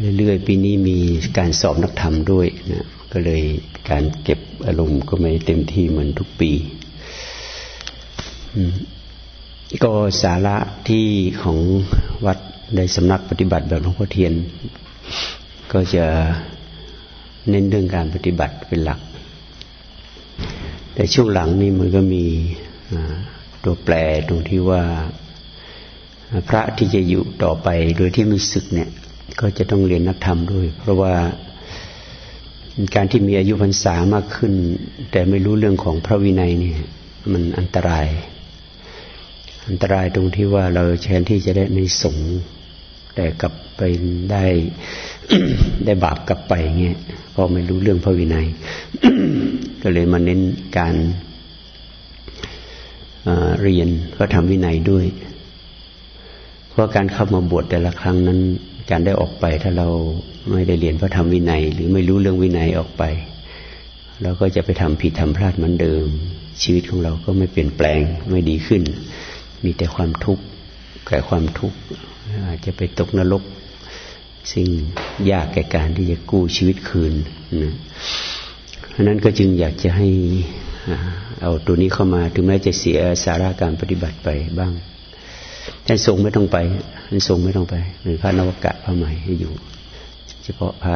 เรื่อยๆ ปีนี้มีการสอบนักธรรมด้วยนะก็เลยการเก็บอารมณ์ก็ไม่เต็มที่เหมือนทุกปี ก็สาระที่ของวัดในสำนักปฏิบัติแบบหลวงพ่อเทียน ก็จะเน้นเรื่องการปฏิบัติเป็นหลัก แต่ช่วงหลังนี่มันก็มีตัวแปรตรงที่ว่าพระที่จะอยู่ต่อไปโดยที่ไม่ศึกเนี่ย ก็จะต้องเรียนนักธรรมด้วย เพราะว่าการที่มีอายุพรรษามากขึ้น แต่ไม่รู้เรื่องของพระวินัยนี่มันอันตราย อันตรายตรงที่ว่าเราแทนที่จะได้ในสงแต่กลับไปได้ได้บาปกลับไปเงี้ยเพราะไม่รู้เรื่องพระวินัย ก็เลยมาเน้นการเรียนพระธรรมวินัยด้วย เพราะการเข้ามาบวชแต่ละครั้งนั้น การได้ออกไป ถ้าเราไม่ได้เรียนพระธรรมวินัย หรือไม่รู้เรื่องวินัยออกไปเราก็จะไปทำผิดทำพลาดเหมือนเดิม ชีวิตของเราก็ไม่เปลี่ยนแปลงไม่ดีขึ้น มีแต่ความทุกข์แก่ความทุกข์อาจจะไปตกนรกสิ่งยากแก่การที่จะกู้ชีวิตคืนนะเพราะนั้นก็จึงอยากจะให้เอาตัวนี้เข้ามาถึงแม้จะเสียสาระการปฏิบัติไปบ้าง ท่านทรงไม่ต้องไปท่านทรงไม่ต้องไปหรือพระนวกะพระใหม่ให้อยู่ เฉพาะพระ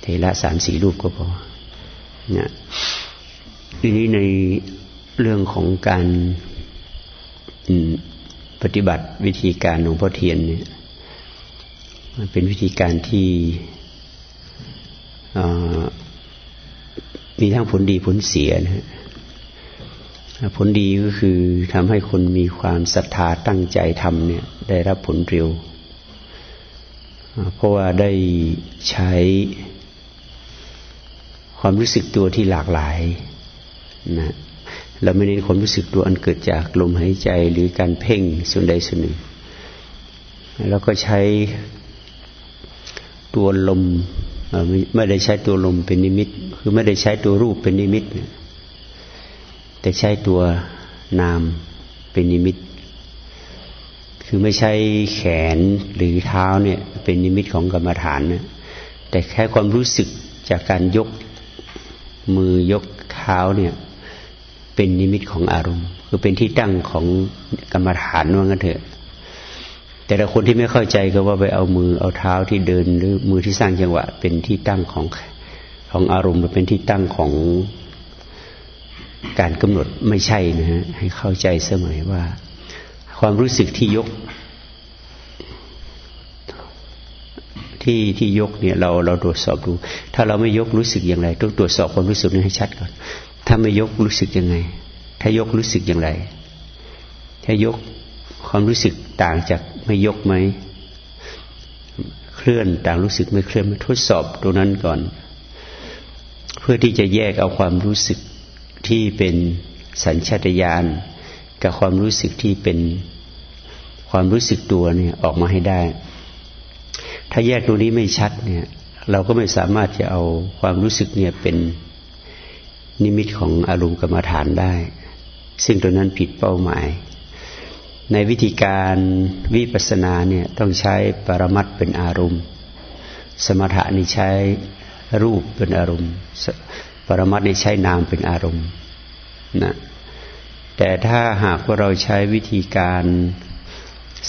เทระสามสี่รูปก็พอเนี่ยทีนี้ในเรื่องของการปฏิบัติวิธีการหลวงพ่อเทียนเนี่ยมันเป็นวิธีการที่มีทั้งผลดีผลเสียนะ ผลดีก็คือทำให้คนมีความศรัทธาตั้งใจทำเนี่ยได้รับผลเร็ว เพราะว่าได้ใช้ความรู้สึกตัวที่หลากหลายนะเราไม่เน้นความรู้สึกตัวอันเกิดจากลมหายใจหรือการเพ่งส่วนใดส่วนหนึ่ง แล้วก็ใช้ตัวลมไม่ได้ใช้ตัวลมเป็นนิมิต คือไม่ได้ใช้ตัวรูปเป็นนิมิต แต่ใช้ตัวนามเป็นนิมิต คือไม่ใช่แขนหรือเท้าเนี่ยเป็นนิมิตของกรรมฐานนะแต่แค่ความรู้สึกจากการยกมือยกเท้าเนี่ยเป็นนิมิตของอารมณ์ คือเป็นที่ตั้งของกรรมฐานว่างั้นเถอะ แต่ละคนที่ไม่เข้าใจก็ว่าไปเอามือเอาเท้าที่เดินหรือมือที่สร้างจังหวะ เป็นที่ตั้งของของอารมณ์เป็นที่ตั้งของ การกำหนดไม่ใช่นะฮะให้เข้าใจเสมอว่า ความรู้สึกที่ยก ที่ที่ยกเนี่ยเราเราตรวจสอบดู ถ้าเราไม่ยกรู้สึกอย่างไร ต้องตรวจสอบความรู้สึกนี้ให้ชัดก่อน ถ้าไม่ยกรู้สึกยังไง ถ้ายกรู้สึกอย่างไร ถ้ายกความรู้สึกต่างจากไม่ยกไหมเคลื่อนต่างรู้สึกไม่เคลื่อนมาทดสอบตรงนั้นก่อน เพื่อที่จะแยกเอาความรู้สึก ที่เป็นสัญชาตญาณกับความรู้สึกที่เป็นความรู้สึกตัวเนี่ยออกมาให้ได้ ถ้าแยกตรงนี้ไม่ชัดเนี่ย เราก็ไม่สามารถจะเอาความรู้สึกเนี่ยเป็นนิมิตของอารมณ์กรรมฐานได้ ซึ่งตรงนั้นผิดเป้าหมาย ในวิธีการวิปัสสนาเนี่ยต้องใช้ปรมัตเป็นอารมณ์ สมถะนี่ใช้รูปเป็นอารมณ์ ปรมัตนี่ใช้นามเป็นอารมณ์นะแต่ถ้าหากว่าเราใช้วิธีการ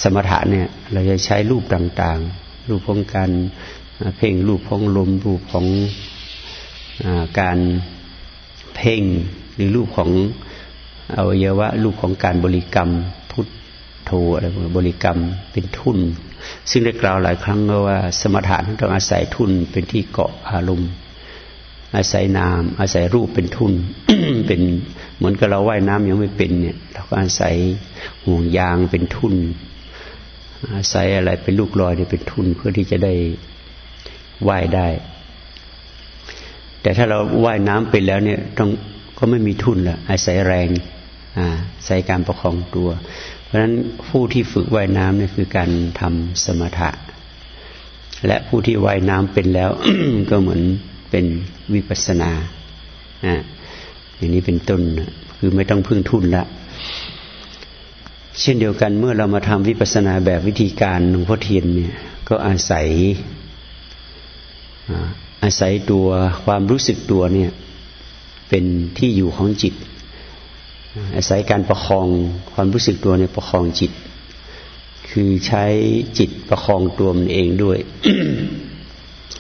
สมถะเนี่ย เราจะใช้รูปต่างๆ รูปของการเพ่งรูปของลมรูปของอการเพ่งหรือรูปของอวัยวะรูปของการบริกรรมทุตโทอะไรบริกรรมเป็นทุน ซึ่งได้กล่าวหลายครั้งว่าสมถะต้องอาศัยทุนเป็นที่เกาะอารมณ์ อาศัยนาม อาศัยรูปเป็นทุน เป็นเหมือนกับเราว่ายน้ำยังไม่เป็นเนี่ย เราก็อาศัยห่วงยางเป็นทุน อาศัยอะไรเป็นลูกลอยเนี่ยเป็นทุนเพื่อที่จะได้ว่ายได้ แต่ถ้าเราว่ายน้ำเป็นแล้วเนี่ยต้องก็ไม่มีทุนละอาศัยแรงอาศัยการประคองตัว เพราะฉะนั้นผู้ที่ฝึกว่ายน้ำเนี่ยคือการทำสมถะ และผู้ที่ว่ายน้ำเป็นแล้วก็เหมือน เป็นวิปัสนาอ่าอย่างนี้เป็นต้นคือไม่ต้องพึ่งทุนละเช่นเดียวกันเมื่อเรามาทำวิปัสนาแบบวิธีการหลวงพ่อเทียนเนี่ยก็อาศัยอาศัยตัวความรู้สึกตัวเนี่ยเป็นที่อยู่ของจิต อาศัยการประคองความรู้สึกตัวเนี่ยประคองจิต คือใช้จิตประคองตัวมันเองด้วย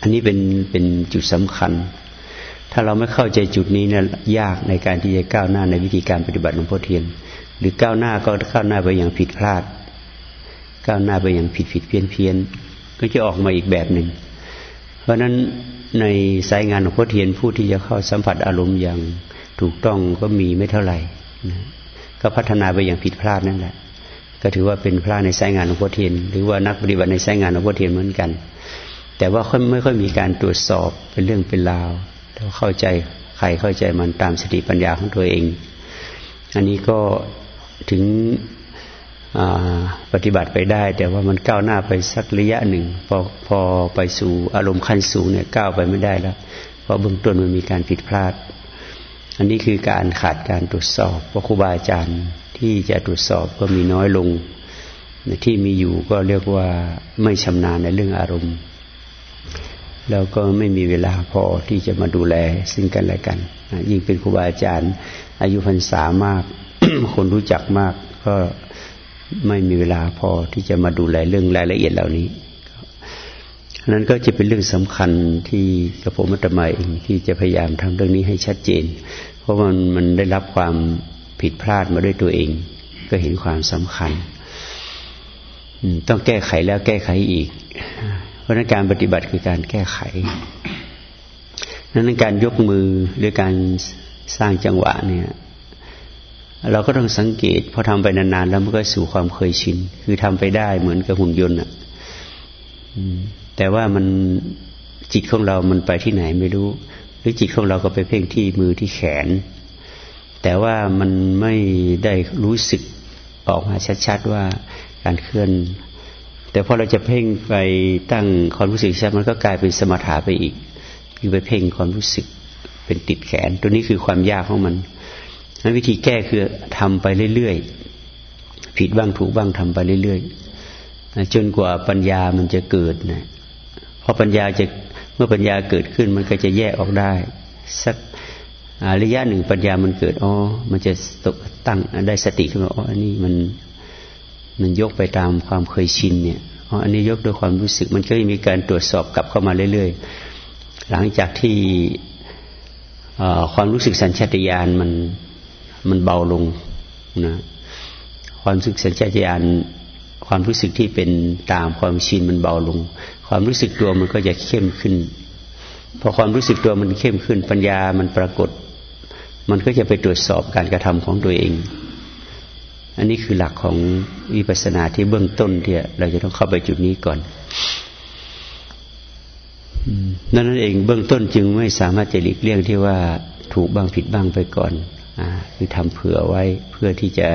อันนี้เป็นเป็นจุดสำคัญ ถ้าเราไม่เข้าใจจุดนี้นะยากในการที่จะก้าวหน้าในวิธีการปฏิบัติหลวงพ่อเทียน หรือก้าวหน้าก็ก้าวหน้าไปอย่างผิดพลาด ก้าวหน้าไปอย่างผิดผิดเพี้ยนเพี้ยนก็จะออกมาอีกแบบหนึ่ง เพราะฉะนั้นในสายงานของพ่อเทียนผู้ที่จะเข้าสัมผัสอารมณ์อย่างถูกต้องก็มีไม่เท่าไหร่นะก็พัฒนาไปอย่างผิดพลาดนั่นแหละ ก็ถือว่าเป็นพลาดในสายงานของพ่อเทียน หรือว่านักปฏิบัติในสายงานของพ่อเทียนเหมือนกัน แต่ว่าไม่ค่อยมีการตรวจสอบเป็นเรื่องเป็นราวเราเข้าใจใครเข้าใจมันตามสติปัญญาของตัวเอง อันนี้ก็ถึงปฏิบัติไปได้ แต่ว่ามันก้าวหน้าไปสักระยะหนึ่ง พอพอไปสู่อารมณ์ขั้นสูงเนี่ยก้าวไปไม่ได้แล้ว เพราะเบื้องต้นมันมีการผิดพลาด อันนี้คือการขาดการตรวจสอบเพราะครูบาอาจารย์ที่จะตรวจสอบก็มีน้อยลง ที่มีอยู่ก็เรียกว่าไม่ชำนาญในเรื่องอารมณ์ แล้วก็ไม่มีเวลาพอที่จะมาดูแลซึ่งกันและกัน ยิ่งเป็นครูบาอาจารย์ อายุพรรษามาก คนรู้จักมาก ก็ไม่มีเวลาพอที่จะมาดูแลเรื่องรายละเอียดเหล่านี้นั้นก็จะเป็นเรื่องสำคัญที่กระผมมัตมาเองที่จะพยายามทำเรื่องนี้ให้ชัดเจน เพราะมันมันได้รับความผิดพลาดมาด้วยตัวเอง ก็เห็นความสำคัญ ต้องแก้ไขแล้วแก้ไขอีก ราะนั้นการปฏิบัติคือการแก้ไขนั้นการยกมือหรือการสร้างจังหวะเนี่ย เราก็ต้องสังเกตพอทำไปนานๆแล้วมันก็สู่ความเคยชิน คือทำไปได้เหมือนกับหุ่นยนต์อะแต่ว่ามันจิตของเรามันไปที่ไหนไม่รู้ หรือจิตของเราก็ไปเพ่งที่มือที่แขน แต่ว่ามันไม่ได้รู้สึกออกมาชัดๆว่าการเคลื่อน แต่พอเราจะเพ่งไปตั้งความรู้สึกใชัดมันก็กลายเป็นสมถะไปอีก คือไปเพ่งความรู้สึกเป็นติดแขน ตัวนี้คือความยากของมันนั้นวิธีแก้คือทำไปเรื่อยๆ ผิดบ้างถูกบ้างทำไปเรื่อยๆ จนกว่าปัญญามันจะเกิดนะพอปัญญาจะเมื่อปัญญาเกิดขึ้นมันก็จะแยกออกได้ สักระยะหนึ่งปัญญามันเกิดอ๋อมันจะตกตั้งได้สติขึ้นมาอ๋ออันนี้มัน มันยกไปตามความเคยชินเนี่ยอ๋ออันนี้ยกด้วยความรู้สึก มันก็มีการตรวจสอบกลับเข้ามาเรื่อยๆ หลังจากที่ความรู้สึกสัญชาตญาณมันมันเบาลงนะความรู้สึกสัญชาตญาณความรู้สึกที่เป็นตามความชินมันเบาลง ความรู้สึกตัวมันก็จะเข้มขึ้น พอความรู้สึกตัวมันเข้มขึ้น ปัญญามันปรากฏ มันก็จะไปตรวจสอบการกระทำของตัวเอง อันนี้คือหลักของวิปัสสนาที่เบื้องต้นที่เราจะต้องเข้าไปจุดนี้ก่อนนั่นเองเบื้องต้นจึงไม่สามารถจะหลีกเลี่ยงที่ว่าถูกบ้างผิดบ้างไปก่อนคือทำเผื่อไว้เพื่อที่จะ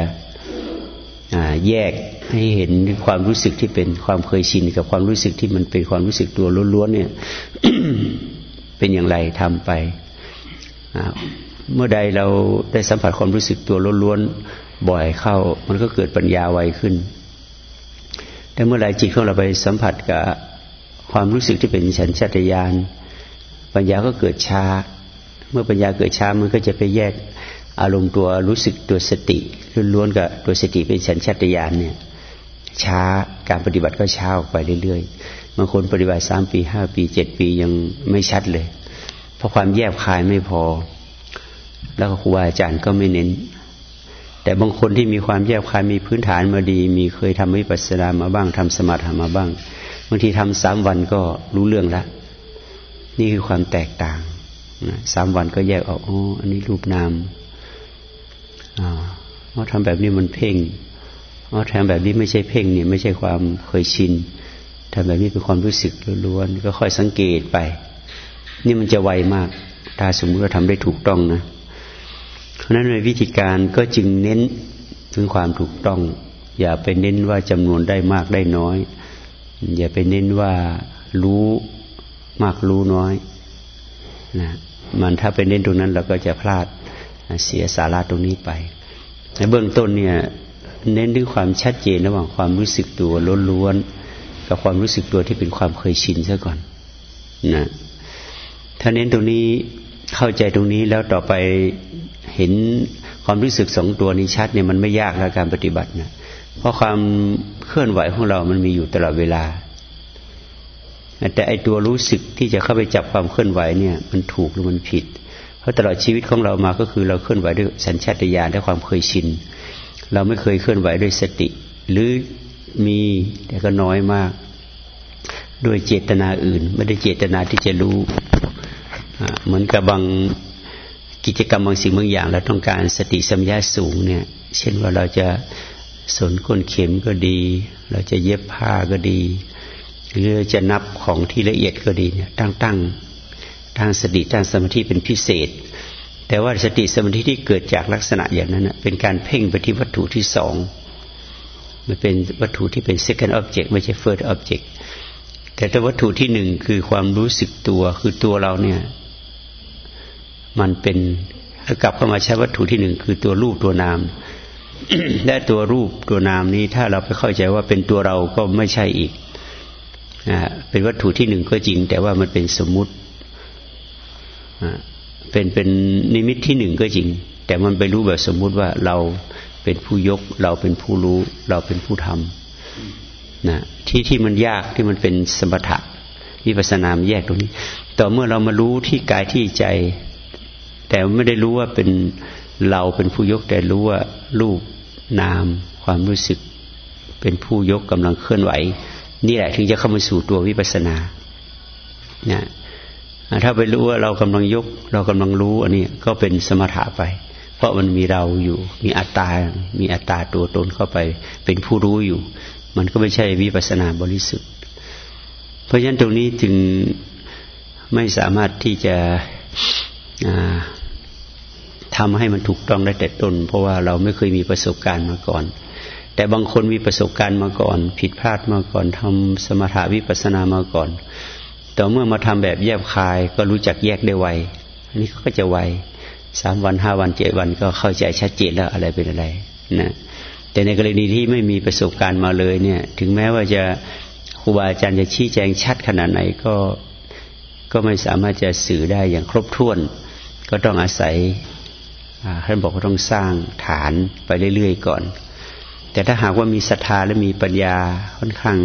แยกให้เห็นความรู้สึกที่เป็นความเคยชินกับความรู้สึกที่มันเป็นความรู้สึกตัวล้วนๆเนี่ยเป็นอย่างไรทำไปเมื่อใดเราได้สัมผัสความรู้สึกตัวล้วนๆ บ่อยเข้า มันก็เกิดปัญญาไวขึ้น แต่เมื่อไรจิตของเราไปสัมผัสกับความรู้สึกที่เป็นฉันชัตยานปัญญาก็เกิดช้า เมื่อปัญญาเกิดช้ามันก็จะไปแยกอารมณ์ตัวรู้สึกตัวสติล้วนๆกับตัวสติเป็นสัญชาตญาณเนี่ย ช้าการปฏิบัติก็ช้าออกไปเรื่อยๆบางคนปฏิบัติสามปีห้าปีเจ็ดปียังไม่ชัดเลย เพราะความแยบคายไม่พอ แล้วครูบาอาจารย์ก็ไม่เน้น แต่บางคนที่มีความแยบคายมีพื้นฐานมาดี มีเคยทำวิปัสสนามาบ้างทำสมาธิมาบ้างบางทีทำสามวันก็รู้เรื่องละ นี่คือความแตกต่างสามวันก็แยกออกอ๋ออันนี้รูปนามว่าทำแบบนี้มันเพ่งว่าทำแบบนี้ไม่ใช่เพ่งเนี่ยไม่ใช่ความเคยชินทำแบบนี้เป็นความรู้สึกล้วนๆก็ค่อยสังเกตไป นี่มันจะไวมาก ถ้าสมมติเราทำได้ถูกต้องนะ เพราะนั้นในวิธีการก็จึงเน้นถึงความถูกต้อง อย่าไปเน้นว่าจำนวนได้มากได้น้อย อย่าไปเน้นว่ารู้มากรู้น้อยนะมันถ้าไปเน้นตรงนั้นเราก็จะพลาดเสียสาระตรงนี้ไป ในเบื้องต้นเนี่ยเน้นด้วยความชัดเจนระหว่างความรู้สึกตัวล้วนๆกับความรู้สึกตัวที่เป็นความเคยชินซะก่อนนะถ้าเน้นตรงนี้ เข้าใจตรงนี้แล้วต่อไปเห็นความรู้สึกสองตัวนี้ชัดเนี่ยมันไม่ยากแล้วการปฏิบัตินะเพราะความเคลื่อนไหวของเรามันมีอยู่ตลอดเวลา แต่ไอตัวรู้สึกที่จะเข้าไปจับความเคลื่อนไหวเนี่ย มันถูกหรือมันผิด เพราะตลอดชีวิตของเรามาก็คือเราเคลื่อนไหวด้วยสัญชาตญาณด้วยความเคยชิน เราไม่เคยเคลื่อนไหวด้วยสติ หรือมีแต่ก็น้อยมาก ด้วยเจตนาอื่น ไม่ได้เจตนาที่จะรู้ เหมือนกับบางกิจกรรมบางสิ่งบางอย่าง เราต้องการสติสัมยาสูงเนี่ย เช่นว่าเราจะสนก้นเข็มก็ดี เราจะเย็บผ้าก็ดี หรือจะนับของที่ละเอียดก็ดีเนี่ยตั้งตั้งทางสติทางสมาธิเป็นพิเศษ แต่ว่าสติสมาธิที่เกิดจากลักษณะอย่างนั้นเป็นการเพ่งไปที่วัตถุที่สองมันเป็นวัตถุที่เป็น second object ไม่ใช่ first object แต่ถ้าวัตถุที่หนึ่งคือความรู้สึกตัวคือตัวเราเนี่ย มันเป็นกลับเข้ามาใช้วัตถุที่หนึ่งคือตัวรูปตัวนาม และตัวรูปตัวนามนี้ถ้าเราไปเข้าใจว่าเป็นตัวเราก็ไม่ใช่อีกเป็นวัตถุที่หนึ่งก็จริง แต่ว่ามันเป็นสมมุติเป็นเป็นนิมิตที่หนึ่งก็จริง แต่มันไปรู้แบบสมมุติว่าเราเป็นผู้ยก เราเป็นผู้รู้ เราเป็นผู้ทำนะที่ที่มันยากที่มันเป็นสมถะวิปัสสนามแยกตรงนี้ ต่อเมื่อเรามารู้ที่กายที่ใจ แต่ไม่ได้รู้ว่าเป็นเราเป็นผู้ยกแต่รู้ว่ารูปนามความรู้สึก เป็นผู้ยกกำลังเคลื่อนไหว นี่แหละถึงจะเข้ามาสู่ตัววิปัสสนานะถ้าไปรู้ว่าเรากำลังยก เรากำลังรู้อันนี้ก็เป็นสมถะไป เพราะมันมีเราอยู่ มีอัตตา มีอัตตาตัวตนเข้าไป เป็นผู้รู้อยู่ มันก็ไม่ใช่วิปัสสนาบริสุทธิ์ เพราะฉะนั้นตรงนี้จึงไม่สามารถที่จะ ทำให้มันถูกต้องได้แต่ต้น เพราะว่าเราไม่เคยมีประสบการณ์มาก่อน แต่บางคนมีประสบการณ์มาก่อน ผิดพลาดมาก่อนทำสมถาวิปัสนามาก่อน แต่เมื่อมาทำแบบแยบคายก็รู้จักแยกได้ไวอันนี้ก็จะไวสามวันห้าวันเจ็ดวันก็เข้าใจชัดเจนแล้วอะไรเป็นอะไรนะแต่ในกรณีที่ไม่มีประสบการณ์มาเลยเนี่ย ถึงแม้ว่าจะครูบาอาจารย์จะชี้แจงชัดขนาดไหนก็ก็ไม่สามารถจะสื่อได้อย่างครบถ้วน ก็ต้องอาศัย ท่านบอกว่าต้องสร้างฐานไปเรื่อยๆก่อน แต่ถ้าหากว่ามีศรัทธาและมีปัญญาค่อนข้าง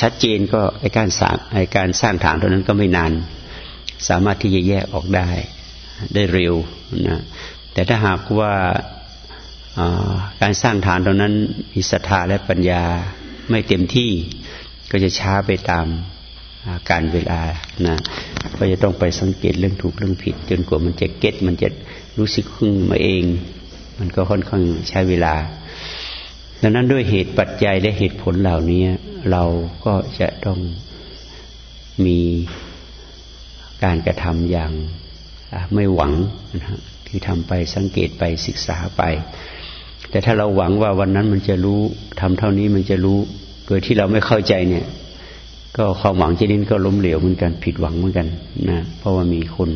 ชัดเจนก็ไอการสร้างไอการสร้างฐานตัวนั้นก็ไม่นาน สามารถที่จะแยกออกได้ได้เร็วนะแต่ถ้าหากว่าการสร้างฐานตรงนั้นมีศรัทธาและปัญญาไม่เต็มที่ก็จะช้าไปตามการเวลานะก็จะต้องไปสังเกตเรื่องถูกเรื่องผิด จนกว่ามันจะเก็ตมันจะ รู้สึกขึ้นมาเอง มันก็ค่อนข้างใช้เวลา ดังนั้นด้วยเหตุปัจจัยและเหตุผลเหล่านี้เราก็จะต้องมีการกระทำอย่างไม่หวังนะที่ทำไปสังเกตไปศึกษาไป แต่ถ้าเราหวังว่าวันนั้นมันจะรู้ทำเท่านี้มันจะรู้ โดยที่เราไม่เข้าใจเนี่ย ก็ความหวังชนิดก็ล้มเหลวเหมือนกันผิดหวังเหมือนกันนะเพราะว่ามีคน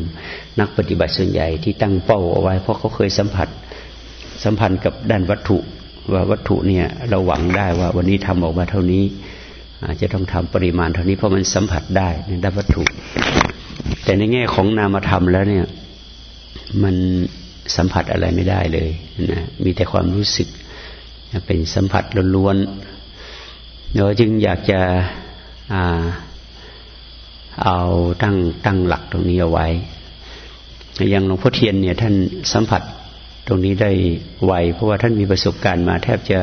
นักปฏิบัติส่วนใหญ่ที่ตั้งเป้าเอาไว้ เพราะเขาเคยสัมผัส สัมพันธ์กับด้านวัตถุว่าวัตถุเนี่ยเราหวังได้ว่าวันนี้ทำออกมาเท่านี้ อาจจะต้องทำปริมาณเท่านี้เพราะมันสัมผัสได้ในด้านวัตถุ แต่ในแง่ของนามธรรมแล้วเนี่ยมันสัมผัสอะไรไม่ได้เลยนะมีแต่ความรู้สึกเป็นสัมผัสล้วนๆเราจึงอยากจะ เอาตั้งตั้งหลักตรงนี้เอาไว้ อย่างหลวงพ่อเทียนเนี่ยท่านสัมผัสตรงนี้ได้ไวเพราะว่าท่านมีประสบการณ์มาแทบจะ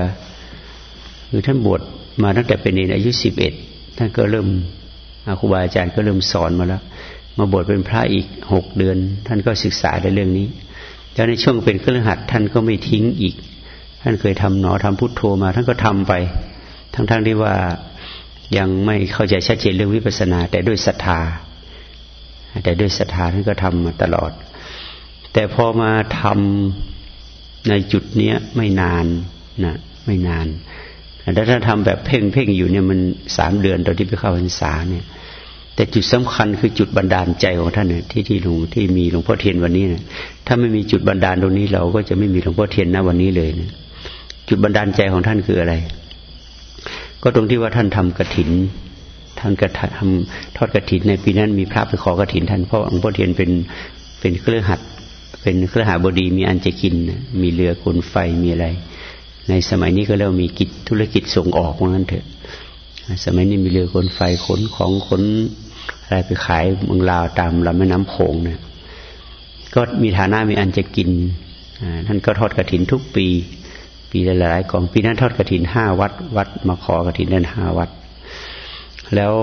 คือท่านบวชมาตั้งแต่เป็นเนอายุสิบเอ็ดท่านก็เริ่มครูบาอาจารย์ก็เริ่มสอนมาแล้ว มาบวชเป็นพระอีกหกเดือน ท่านก็ศึกษาในเรื่องนี้แล้วในช่วงเป็นเครือขัดท่านก็ไม่ทิ้งอีก ท่านเคยทำหนอทำพุทโธมา ท่านก็ทำไป ทั้งๆทที่ว่า ยังไม่เข้าใจชัดเจนเรื่องวิปัสสนา แต่ด้วยศรัทธา แต่ด้วยศรัทธาท่านก็ทำมาตลอด แต่พอมาทำในจุดเนี้ยไม่นานนะไม่นานแต่ถ้าทำแบบเพ่งเพ่งอยู่เนี่ยมันสามเดือนตอนที่ไปเข้าพรรษาเนี่ยแต่จุดสำคัญคือจุดบันดาลใจของท่านเนี่ยที่ที่หลวงที่มีหลวงพ่อเทียนวันนี้เนี่ยถ้าไม่มีจุดบันดาลตรงนี้เราก็จะไม่มีหลวงพ่อเทียนณวันนี้เลยนะจุดบันดาลใจของท่านคืออะไร ก็ตรงที่ว่าท่านทำกระถิน ท่านก็ทำทอดกระถินในปีนั้นมีพระไปขอกระถินท่านเพราะหลวงพ่อเทียนเป็นเป็นเครือขัดเป็นเครือหาบดีมีอันจะกิน มีเรือกลไฟมีอะไร ในสมัยนี้ก็เริ่มมีกิจธุรกิจส่งออกว่างั้นเถอะ สมัยนี้มีเรือกลไฟขนของขนอะไรไปขายเมืองลาวตามลำแม่น้ำโขงเนี่ยก็มีฐานะมีอันจะกินท่านก็ทอดกระถินทุกปี ปีละหลายกองปีนั้นทอดกระถินห้าวัด วัดมาขอกระถินนั้นห้าวัด แล้ว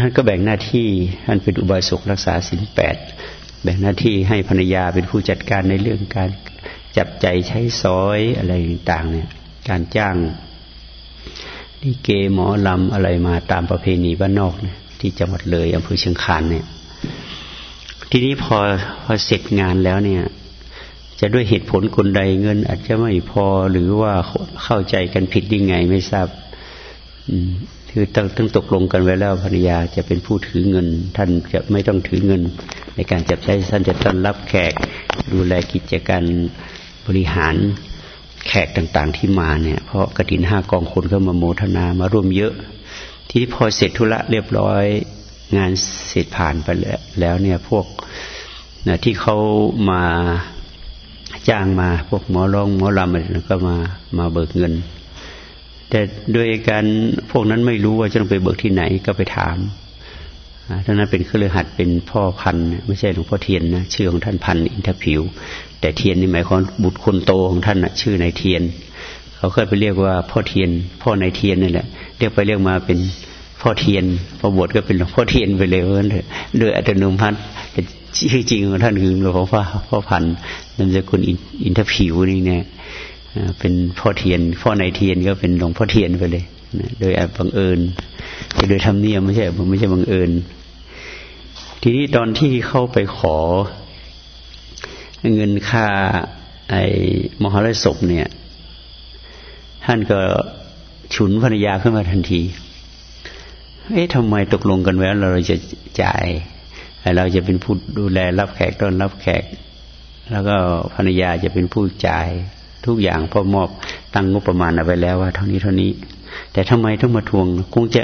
ท่านก็แบ่งหน้าที่ท่านเป็นอุบาสกรักษาศีลแปดแบ่งหน้าที่ให้ภรรยาเป็นผู้จัดการในเรื่องการจับใจใช้ซอยอะไรต่างเนี่ย การจ้างดีเกหมอลำอะไรมาตามประเพณีบ้านนอกเนี่ยที่จังหวัดเลยอำเภอเชียงคานเนี่ย ทีนี้พอพอเสร็จงานแล้วเนี่ย จะด้วยเหตุผลคนใดเงิน อาจจะไม่พอหรือว่าเข้าใจกันผิดยังไงไม่ทราบคือต้องต้องตกลงกันไว้แล้วภรรยาจะเป็นผู้ถือเงิน ท่านจะไม่ต้องถือเงิน ในการจับใช้ท่านจะต้อนรับแขกดูแลกิจการบริหารแขกต่างๆที่มาเนี่ย เพราะกระถินห้ากองคนก็มาโมทนามาร่วมเยอะ ที่พอเสร็จธุระเรียบร้อยงานเสร็จผ่านไปแล้วเนี่ยพวกนะที่เขามา จ้างมาพวกหมอร้องหมอลำอะไรก็มามาเบิกเงิน แต่โดยการพวกนั้นไม่รู้ว่าจะต้องไปเบิกที่ไหนก็ไปถามท่านนั้นเป็นคฤหัสถ์เป็นพ่อพันไม่ใช่หลวงพ่อเทียนนะชื่อของท่านพันอินทผิว แต่เทียนนี่หมายความบุตรคนโตของท่านนะชื่อนายเทียน เขาเคยไปเรียกว่าพ่อเทียน พ่อนายเทียนนี่แหละเรียกไปเรียกมาเป็น พ่อเทียนพอบวชก็เป็นหลวงพ่อเทียนไปเลยเพราะนั้นโดยอัตโนมัติชื่อจริงของท่านคือหลวงพ่อพ่อพันนามสกุลอินทผิวนี่เนี่ยเป็นพ่อเทียน พ่อในเทียนก็เป็นหลวงพ่อเทียนไปเลยโดยบังเอิญโดยธรรมเนียมไม่ใช่ผมไม่ใช่บังเอิญ ทีนี้ตอนที่เข้าไปขอเงินค่าไอ้มหรสพเนี่ย ท่านก็ฉุนภรรยาขึ้นมาทันที เอ๊ะทำไมตกลงกันไว้เราจะจ่าย เราจะเป็นผู้ดูแลรับแขกต้อนรับแขก แล้วก็ภรรยาจะเป็นผู้จ่ายทุกอย่างพ่อมอบตั้งงบประมาณเอาไว้แล้วว่าเท่านี้เท่านี้ แต่ทำไมต้องมาทวง คงจะ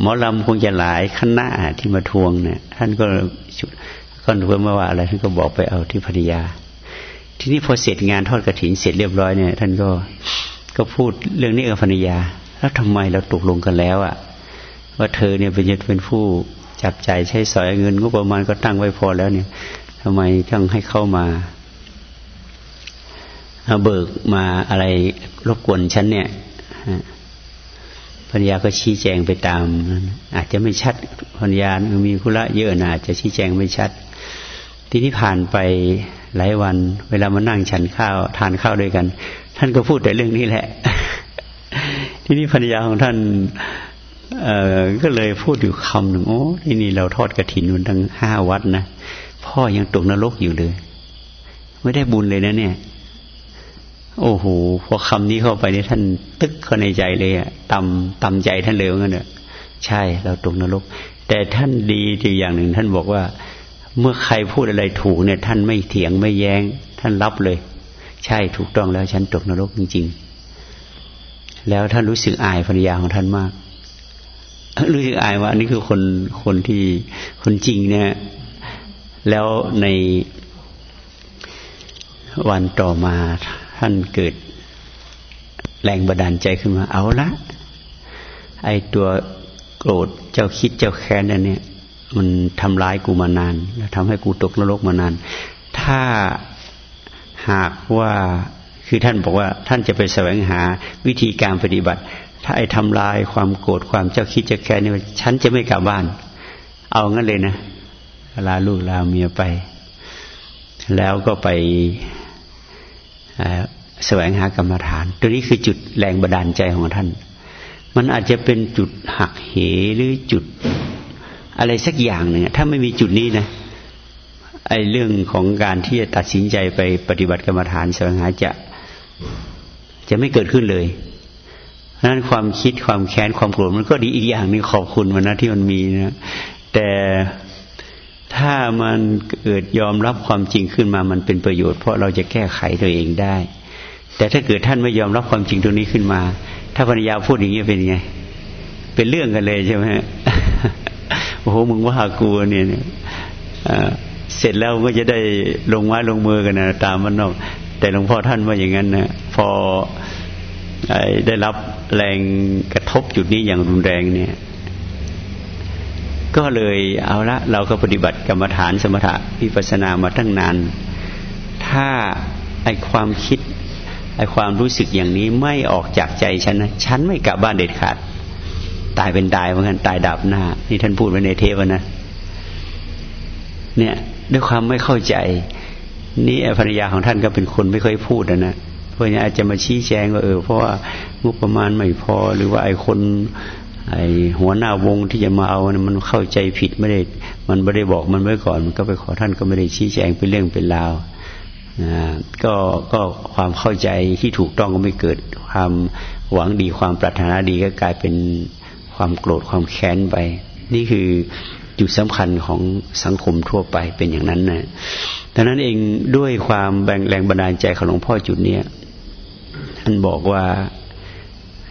หมอลำคงจะหลายคณะที่มาทวงเนี่ย ท่านก็ก็เพื่อมาว่าอะไรท่านก็บอกไปเอาที่ภรรยา ทีนี้พอเสร็จงานทอดกระถินเสร็จเรียบร้อยเนี่ย ท่านก็ก็พูดเรื่องนี้กับภรรยา แล้วทำไมเราตกลงกันแล้วอะ ว่าเธอเนี่ยเป็นยเป็นผู้จับใจใช้สอยเงินงบประมาณก็ตั้งไว้พอแล้วเนี่ยทำไมต้องให้เข้ามาเบิกมาอะไรรบกวนฉันเนี่ยพัญญาก็ชี้แจงไปตาม อาจจะไม่ชัดพัญญามีคุระเยอะนะอาจจะชี้แจงไม่ชัด ทีนี้ผ่านไปหลายวัน เวลามานั่งฉันข้าวทานข้าวด้วยกัน ท่านก็พูดแต่เรื่องนี้แหละ ทีนี้ภรรยาของท่าน ก็เลยพูดอยู่คำหนึ่งโอ้ที่นี่เราทอดกระถินมันทั้งห้าวัดนะพ่อยังตกนรกอยู่เลย ไม่ได้บุญเลยนะเนี่ย โอ้โหพอคำนี้เข้าไปนี่ท่านตึกเข้าในใจเลยอะตำตำใจท่านเลยว่างั้นเนอะใช่เราตกนรก แต่ท่านดีที่อย่างหนึ่ง ท่านบอกว่า เมื่อใครพูดอะไรถูกเนี่ย ท่านไม่เถียงไม่แยง้ง ท่านรับเลย ใช่ถูกต้องแล้วฉันตกนรกจริง ๆ แล้วท่านรู้สึกอายภรรยาของท่านมาก รู้สึกอายว่าอันนี้คือคนคนที่คนจริงเนี่ย แล้วในวันต่อมาท่านเกิดแรงบันดาลใจขึ้นมา เอาละไอตัวโกรธเจ้าคิดเจ้าแค้นนั่นเนี่ยมันทำร้ายกูมานานแล้วทำให้กูตกนรกมานาน ถ้าหากว่าคือท่านบอกว่า ท่านจะไปแสวงหาวิธีการปฏิบัติ ถ้าไอ้ทำลายความโกรธความเจ้าคิดเจ้าแค้นนี่ฉันจะไม่กลับบ้าน เอางั้นเลยนะลาลูกลาเมียไป แล้วก็ไปแสวงหากรรมฐาน ตัวนี้คือจุดแรงบันดาลใจของท่าน มันอาจจะเป็นจุดหักเหหรือจุดอะไรสักอย่างหนึ่งถ้าไม่มีจุดนี้นะไอเรื่องของการที่จะตัดสินใจไปปฏิบัติกรรมฐานแสวงหาจะจะไม่เกิดขึ้นเลย นั้นความคิดความแค้นความโกรธมันก็ดีอีกอย่างนึงขอบคุณมันนะที่มันมีนะแต่ถ้ามันเกิดยอมรับความจริงขึ้นมามันเป็นประโยชน์ เพราะเราจะแก้ไขตัวเองได้ แต่ถ้าเกิดท่านไม่ยอมรับความจริงตรงนี้ขึ้นมา ถ้าภรรยาพูดอย่างนี้เป็นไง เป็นเรื่องกันเลยใช่ไหมโอ้โหมึงว่ากูเนี่ยเสร็จแล้วก็จะได้ลงไม้ลงมือกันนะตามมันนอกแต่หลวงพ่อท่านว่าอย่างนั้นนะพอ ได้รับแรงกระทบจุดนี้อย่างรุนแรงเนี่ย ก็เลยเอาละเราก็ปฏิบัติกรรมฐานสมถะวิปัสนามาตั้งนาน ถ้าไอความคิดไอความรู้สึกอย่างนี้ไม่ออกจากใจฉันนะฉันไม่กลับบ้านเด็ดขาด ตายเป็นตายเหมือนกันตายดับหน้า นี่ท่านพูดไว้ในเทปนะเนี่ยด้วยความไม่เข้าใจ นี่ภรรยาของท่านก็เป็นคนไม่ค่อยพูดนะ เพราะงั้นอาจจะมาชี้แจงว่าเออเพราะว่างบประมาณไม่พอ หรือว่าไอ้คนไอ้หัวหน้าวงที่จะมาเอานะมันเข้าใจผิดไม่ได้ มันไม่ได้บอกมันไว้ก่อน มันก็ไปขอท่านก็ไม่ได้ชี้แจงเป็นเรื่องเป็นราวก็ก็ความเข้าใจที่ถูกต้องก็ไม่เกิดความหวังดีความปรารถนาดีก็กลายเป็นความโกรธความแค้นไป นี่คือจุดสำคัญของสังคมทั่วไปเป็นอย่างนั้นนะดังนั้นเองด้วยความแบ่งแรงบันดาลใจของหลวงพ่อจุดเนี้ย ท่านบอกว่า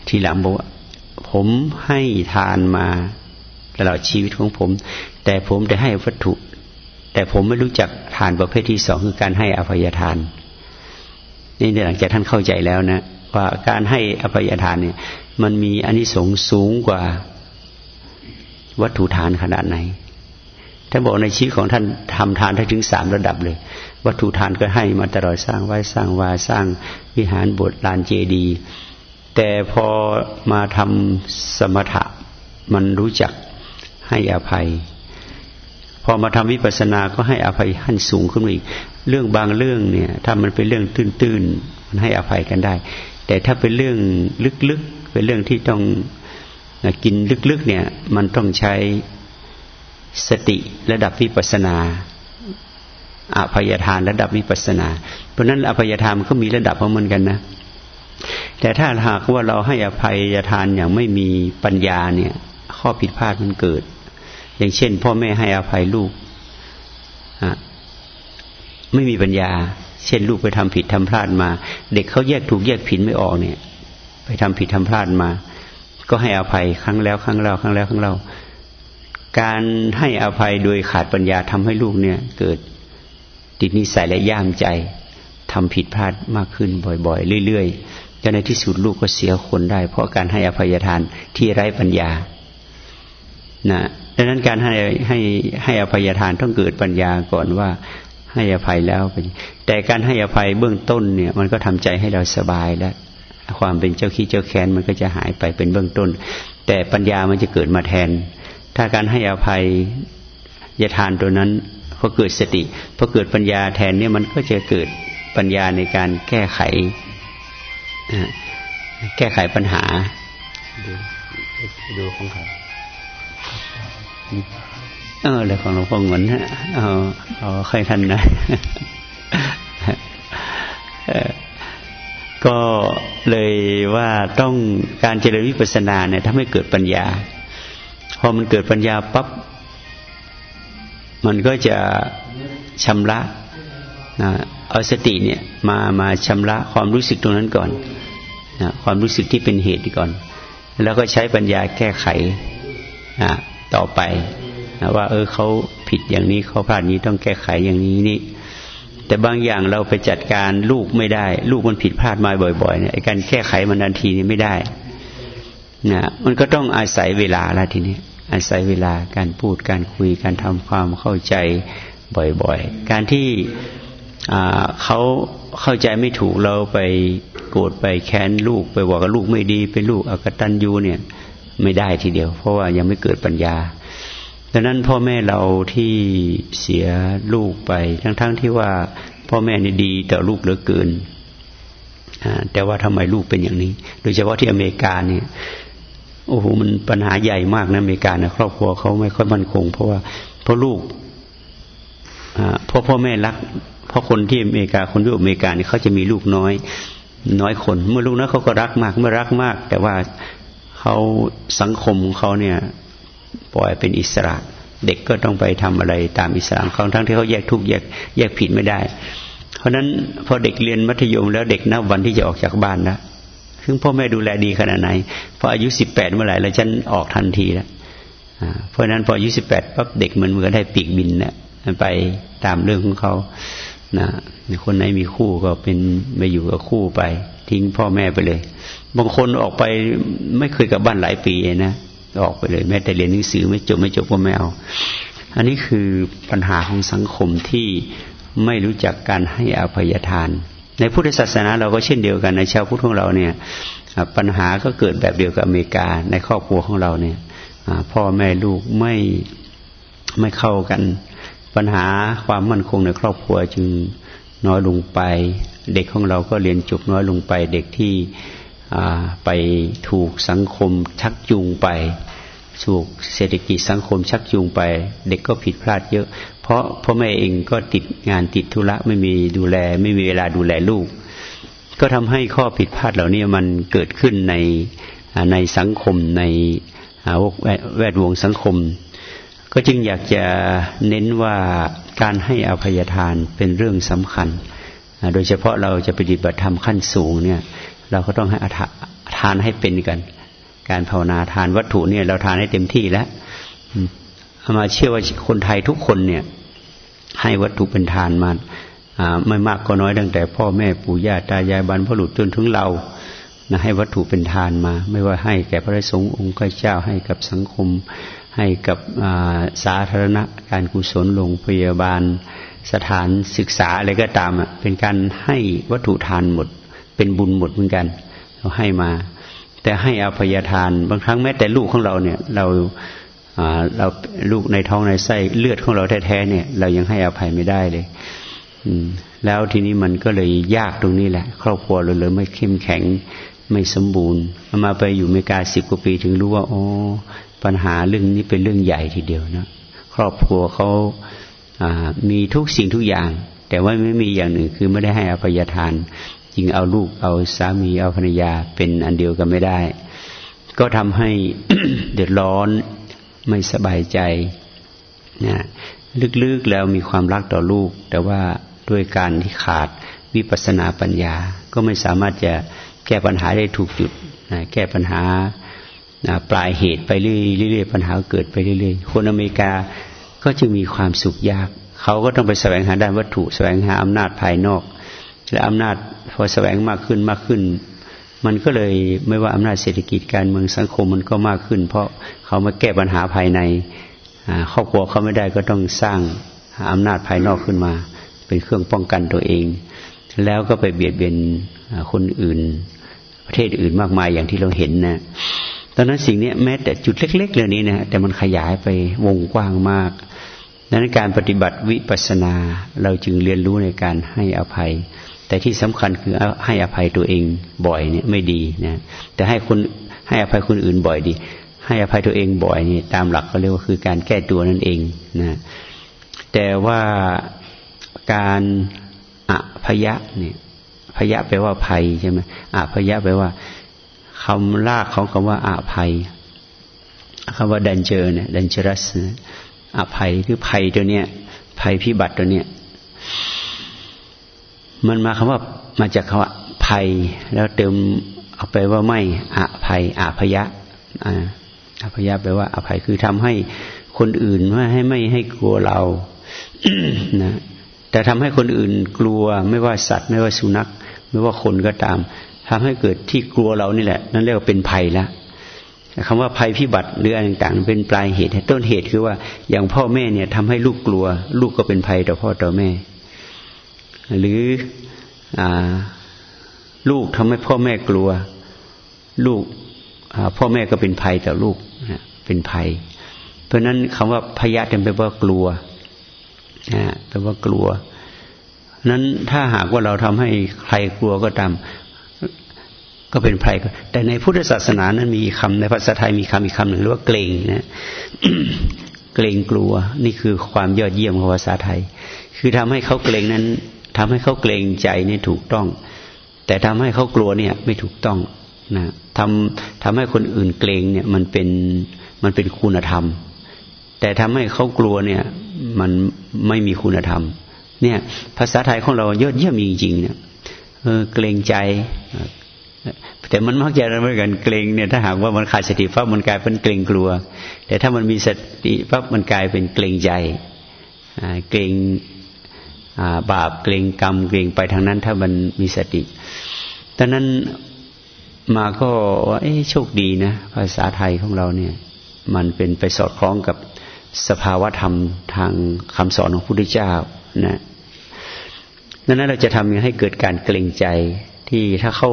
ทีหลังบอกว่าผมให้ทานมาตลอดชีวิตของผม แต่ผมได้ให้วัตถุ แต่ผมไม่รู้จักทานประเภทที่สองคือการให้อภัยทานนี่หลังจากท่านเข้าใจแล้วนะ ว่าการให้อภัยทานเนี่ย มันมีอนิสงส์สูงกว่าวัตถุทานขนาดไหนท่านบอกในชีวิตของท่านทำทานได้ถึงสามระดับเลย วัตถุทานก็ให้มาตลอดสร้างไว้สร้างวาสร้างวิหารบทลานเจดี แต่พอมาทำสมถะมันรู้จักให้อภัย พอมาทำวิปัสสนาก็ให้อภัยขั้นสูงขึ้นอีก เรื่องบางเรื่องเนี่ย ถ้ามันเป็นเรื่องตื้นๆมันให้อภัยกันได้ แต่ถ้าเป็นเรื่องลึกๆเป็นเรื่องที่ต้องกินลึกๆเนี่ย มันต้องใช้สติระดับวิปัสสนา อภัยทานระดับวิปัสนา เพราะนั้นอภัยทานก็มีระดับของมันกันนะ แต่ถ้าหากว่าเราให้อภัยทานอย่างไม่มีปัญญาเนี่ย ข้อผิดพลาดมันเกิด อย่างเช่น พ่อแม่ให้อภัยลูกไม่มีปัญญา เช่นลูกไปทำผิดทำพลาดมา เด็กเขาแยกถูกแยกผิดไม่ออกเนี่ย ไปทำผิดทำพลาดมา ก็ให้อภัยครั้งแล้วครั้งเล่าครั้งแล้วครั้งเล่าการให้อภัยโดยขาดปัญญาทำให้ลูกเนี่ย เกิด ติดนิสัยและย่ามใจทำผิดพลาดมากขึ้นบ่อย ๆ เรื่อยๆจนในที่สุดลูกก็เสียคนได้ เพราะการให้อภัยทานที่ไร้ปัญญานะดังนั้นการให้ให้ให้อภัยทานต้องเกิดปัญญาก่อนว่าให้อภัยแล้วเป็นแต่การให้อภัยเบื้องต้นเนี่ย มันก็ทำใจให้เราสบายแล้ว ความเป็นเจ้าขี้เจ้าแค้นมันก็จะหายไปเป็นเบื้องต้น แต่ปัญญามันจะเกิดมาแทน ถ้าการให้อภัยยทานตัวนั้น พอเกิดสติพอเกิดปัญญาแทนเนี่ยมันก็จะเกิดปัญญาในการแก้ไข แก้ไขปัญหา ดูดูของเขาเออเลยของหลวงพ่อเหมือนฮะเอาเอาใครทันนะก็เลยว่าต้องการเจริญวิปัสสนาเนี่ยถ้าไม่เกิดปัญญา พอมันเกิดปัญญาปับ๊บ มันก็จะชำระนะเอาสติเนี่ยมามาชำระความรู้สึกตรงนั้นก่อนนะความรู้สึกที่เป็นเหตุก่อน แล้วก็ใช้ปัญญาแก้ไขนะต่อไปนะว่า เออเขาผิดอย่างนี้เขาพลาดนี้ต้องแก้ไขอย่างนี้นี่ แต่บางอย่างเราไปจัดการลูกไม่ได้ ลูกมันผิดพลาดมาบ่อยๆเนี่ยการแก้ไขมันทันทีนี่ไม่ได้นะมันก็ต้องอาศัยเวลาละทีนี้ อาศัยเวลาการพูดการคุยการทำความเข้าใจบ่อยๆ การที่เขาเข้าใจไม่ถูกเราไปโกรธไปแค้นลูกไปบอกว่าลูกไม่ดีเป็นลูกอกตันยูเนี่ยไม่ได้ทีเดียว เพราะว่ายังไม่เกิดปัญญาดังนั้นพ่อแม่เราที่เสียลูกไปทั้งๆทที่ว่าพ่อแม่นี่ดีต่อลูกเหลือเกินแต่ว่าทำไมลูกเป็นอย่างนี้ โดยเฉพาะที่อเมริกาเนี่ย โอ้โหมันปัญหาใหญ่มากนะอเมริกานะครอบครัวเขาไม่ค่อยมั่นคง เพราะว่าเพราะลูกอ่าพ่อพ่อแม่รัก เพราะคนที่อเมริกาคนที่อเมริกาเนี่ยเขาจะมีลูกน้อย น้อยคน เมื่อลูกน้อยเขาก็รักมากเมื่อรักมาก แต่ว่าเขาสังคมของเขาเนี่ย ปล่อยเป็นอิสระ เด็กก็ต้องไปทำอะไรตามอิสระเขาทั้งที่เขาแยกทุกแยกแยกผิดไม่ได้ เพราะฉะนั้นพอเด็กเรียนมัธยมแล้วเด็กนับวันที่จะออกจากบ้านนะ ซึ่งพ่อแม่ดูแลดีขนาดไหนพออายุสิบแปดเมื่อไหร่แล้วฉันออกทันทีแล้วเพราะนั้นพออายุสิบแปดปั๊บเด็กมันเหมือนได้ปีกบินเนี่ยไปตามเรื่องของเขานะคนไหนมีคู่ก็เป็นไปอยู่กับคู่ไป ทิ้งพ่อแม่ไปเลย บางคนออกไปไม่เคยกลับบ้านหลายปีนะออกไปเลย แม้แต่เรียนหนังสือไม่จบไม่จบก็ไม่เอาอันนี้คือปัญหาของสังคมที่ไม่รู้จักการให้อภัยทาน ในพุทธศาสนาเราก็เช่นเดียวกันในชาวพุทธของเราเนี่ยปัญหาก็เกิดแบบเดียวกับอเมริกาในครอบครัวของเราเนี่ยพ่อแม่ลูกไม่ไม่เข้ากัน ปัญหาความมั่นคงในครอบครัวจึงน้อยลงไป เด็กของเราก็เรียนจบน้อยลงไป เด็กที่ไปถูกสังคมชักจูงไป ถูกเศรษฐกิจสังคมชักจูงไป เด็กก็ผิดพลาดเยอะ เพราะพ่อแม่เองก็ติดงานติดธุระไม่มีดูแล ไม่มีเวลาดูแลลูก ก็ทำให้ข้อผิดพลาดเหล่านี้มันเกิดขึ้นในในสังคมในแวดวงสังคม ก็จึงอยากจะเน้นว่าการให้อภัยทานเป็นเรื่องสำคัญ โดยเฉพาะเราจะปฏิบัติธรรมขั้นสูงเนี่ย เราก็ต้องให้อทานให้เป็นกัน การภาวนาทานวัตถุเนี่ย เราทานให้เต็มที่แล้วมาเชื่อว่าคนไทยทุกคนเนี่ย ให้วัตถุเป็นทานมาไม่มากก็น้อยตั้งแต่พ่อแม่ปู่ย่าตายายบรรพบุรุษจนถึงเรานะให้วัตถุเป็นทานมา ไม่ว่าให้แก่พระสงฆ์องค์เจ้าให้กับสังคม ให้กับสาธารณะการกุศลโรงพยาบาล สถานศึกษาอะไรก็ตามอะเป็นการให้วัตถุทานหมด เป็นบุญหมดเหมือนกัน เราให้มา แต่ให้อภัยทาน บางครั้งแม้แต่ลูกของเราเนี่ย เราเราลูกในท้องในไส้เลือดของเราแท้ๆเนี่ย เรายังให้อภัยไม่ได้เลยแล้วทีนี้มันก็เลยยากตรงนี้แหละ ครอบครัวเราเลยไม่เข้มแข็งไม่สมบูรณ์มาไปอยู่อเมริกาสิบกว่าปีถึงรู้ว่าอ๋อปัญหาเรื่องนี้เป็นเรื่องใหญ่ทีเดียวนะครอบครัวเขาามีทุกสิ่งทุกอย่าง แต่ว่าไม่มีอย่างหนึ่งคือไม่ได้ให้อภัยทาน จริงเอาลูกเอาสามีเอาภรรยาเป็นอันเดียวกันไม่ได้ ก็ทำให้เดือดร้อนไม่สบายใจนะลึกๆแล้วมีความรักต่อลูก แต่ว่าด้วยการที่ขาดวิปัสสนาปัญญา ก็ไม่สามารถจะแก้ปัญหาได้ถูกจุดนะแก้ปัญหาปลายเหตุไปเรื่อยๆปัญหาเกิดไปเรื่อยๆคนอเมริกาก็จะมีความสุขยาก เขาก็ต้องไปแสวงหาด้านวัตถุแสวงหาอำนาจภายนอก และอำนาจพอแสวงมากขึ้นมากขึ้น มันก็เลยไม่ว่าอำนาจเศรษฐกิจการเมืองสังคมมันก็มากขึ้น เพราะเขามาแก้ปัญหาภายในครอบครัวเขาไม่ได้ก็ต้องสร้างอำนาจภายนอกขึ้นมา เป็นเครื่องป้องกันตัวเอง แล้วก็ไปเบียดเบียนคนอื่น ประเทศอื่นมากมายอย่างที่เราเห็นนะตอนนั้นสิ่งนี้แม้แต่จุดเล็ก ๆ เหล่านี้นะแต่มันขยายไปวงกว้างมากดังนั้นการปฏิบัติวิปัสนาเราจึงเรียนรู้ในการให้อภัย แต่ที่สำคัญคือให้อภัยตัวเองบ่อยเนี่ยไม่ดีนะแต่ให้คนให้อภัยคนอื่นบ่อยดี ให้อภัยตัวเองบ่อยนี่ตามหลักก็เรียกว่าคือการแก้ตัวนั่นเองนะแต่ว่าการอภยะเนี่ยพยะแปลว่าภัยใช่ไหมอภยะแปลว่าคำลากของคำว่าอภัยคำว่าดันเจอเนี่ยดันเจรัสอภัยคือภัยตัวเนี้ยภัยพิบัติตัวเนี้ย มันมาคำว่ามาจากคำว่าภัย แล้วเติมเอาไปว่าไม่อาภัยอาพยะอาพยะแปลว่าอาภัยคือทำให้คนอื่นว่าให้ไม่ให้กลัวเรานะแต่ทำให้คนอื่นกลัวไม่ว่าสัตว์ ไม่ว่าสุนัข ไม่ว่าคนก็ตามทำให้เกิดที่กลัวเรานี่แหละ นั่นเรียกว่าเป็นภัยละคำว่าภัยพิบัติหรืออะไรต่างๆ เป็นปลายเหตุต้นเหตุคือว่าอย่างพ่อแม่เนี่ยทำให้ลูกกลัว ลูกก็เป็นภัยต่อพ่อต่อแม่ หรืออลูกทำให้พ่อแม่กลัว ลูกพ่อแม่ก็เป็นภัยต่อลูกเป็นภัย เพราะนั้นคำว่าพยาธิเป็นว่ากลัวแปลว่ากลัวนั้นถ้าหากว่าเราทำให้ใครกลัวก็ตามก็เป็นภัยแต่ในพุทธศาสนานั้นมีคำในภาษาไทยมีคำอีกคำหนึ่งเรียกว่าเกรงนะเกรงกลัว นี่คือความยอดเยี่ยมของภาษาไทย คือทำให้เขาเกรงนั้น ทำให้เขาเกรงใจนี่ถูกต้อง แต่ทำให้เขากลัวเนี่ยไม่ถูกต้องนะทำทำให้คนอื่นเกรงเนี่ยมันเป็นมันเป็นคุณธรรม แต่ทำให้เขากลัวเนี่ยมันไม่มีคุณธรรม เนี่ย ภาษาไทยของเรายอดเยี่ยมจริงๆเนี่ยเออเกรงใจ แต่มันมักจะเหมือนกันเกรงเนี่ยถ้าหากว่ามันขาดสติปั๊บมันกลายเป็นเกรงกลัว แต่ถ้ามันมีสติปั๊บมันกลายเป็นเกรงใจเกรง บาปเกรงกรรมเกรงไปทางนั้น ถ้ามันมีสติดังนั้นมาก็ว่าโชคดีนะ ภาษาไทยของเราเนี่ย มันเป็นไปสอดคล้องกับสภาวะธรรมทางคำสอนของพระพุทธเจ้านะดังนั้นเราจะทำยังไงให้เกิดการเกรงใจที่ถ้าเขา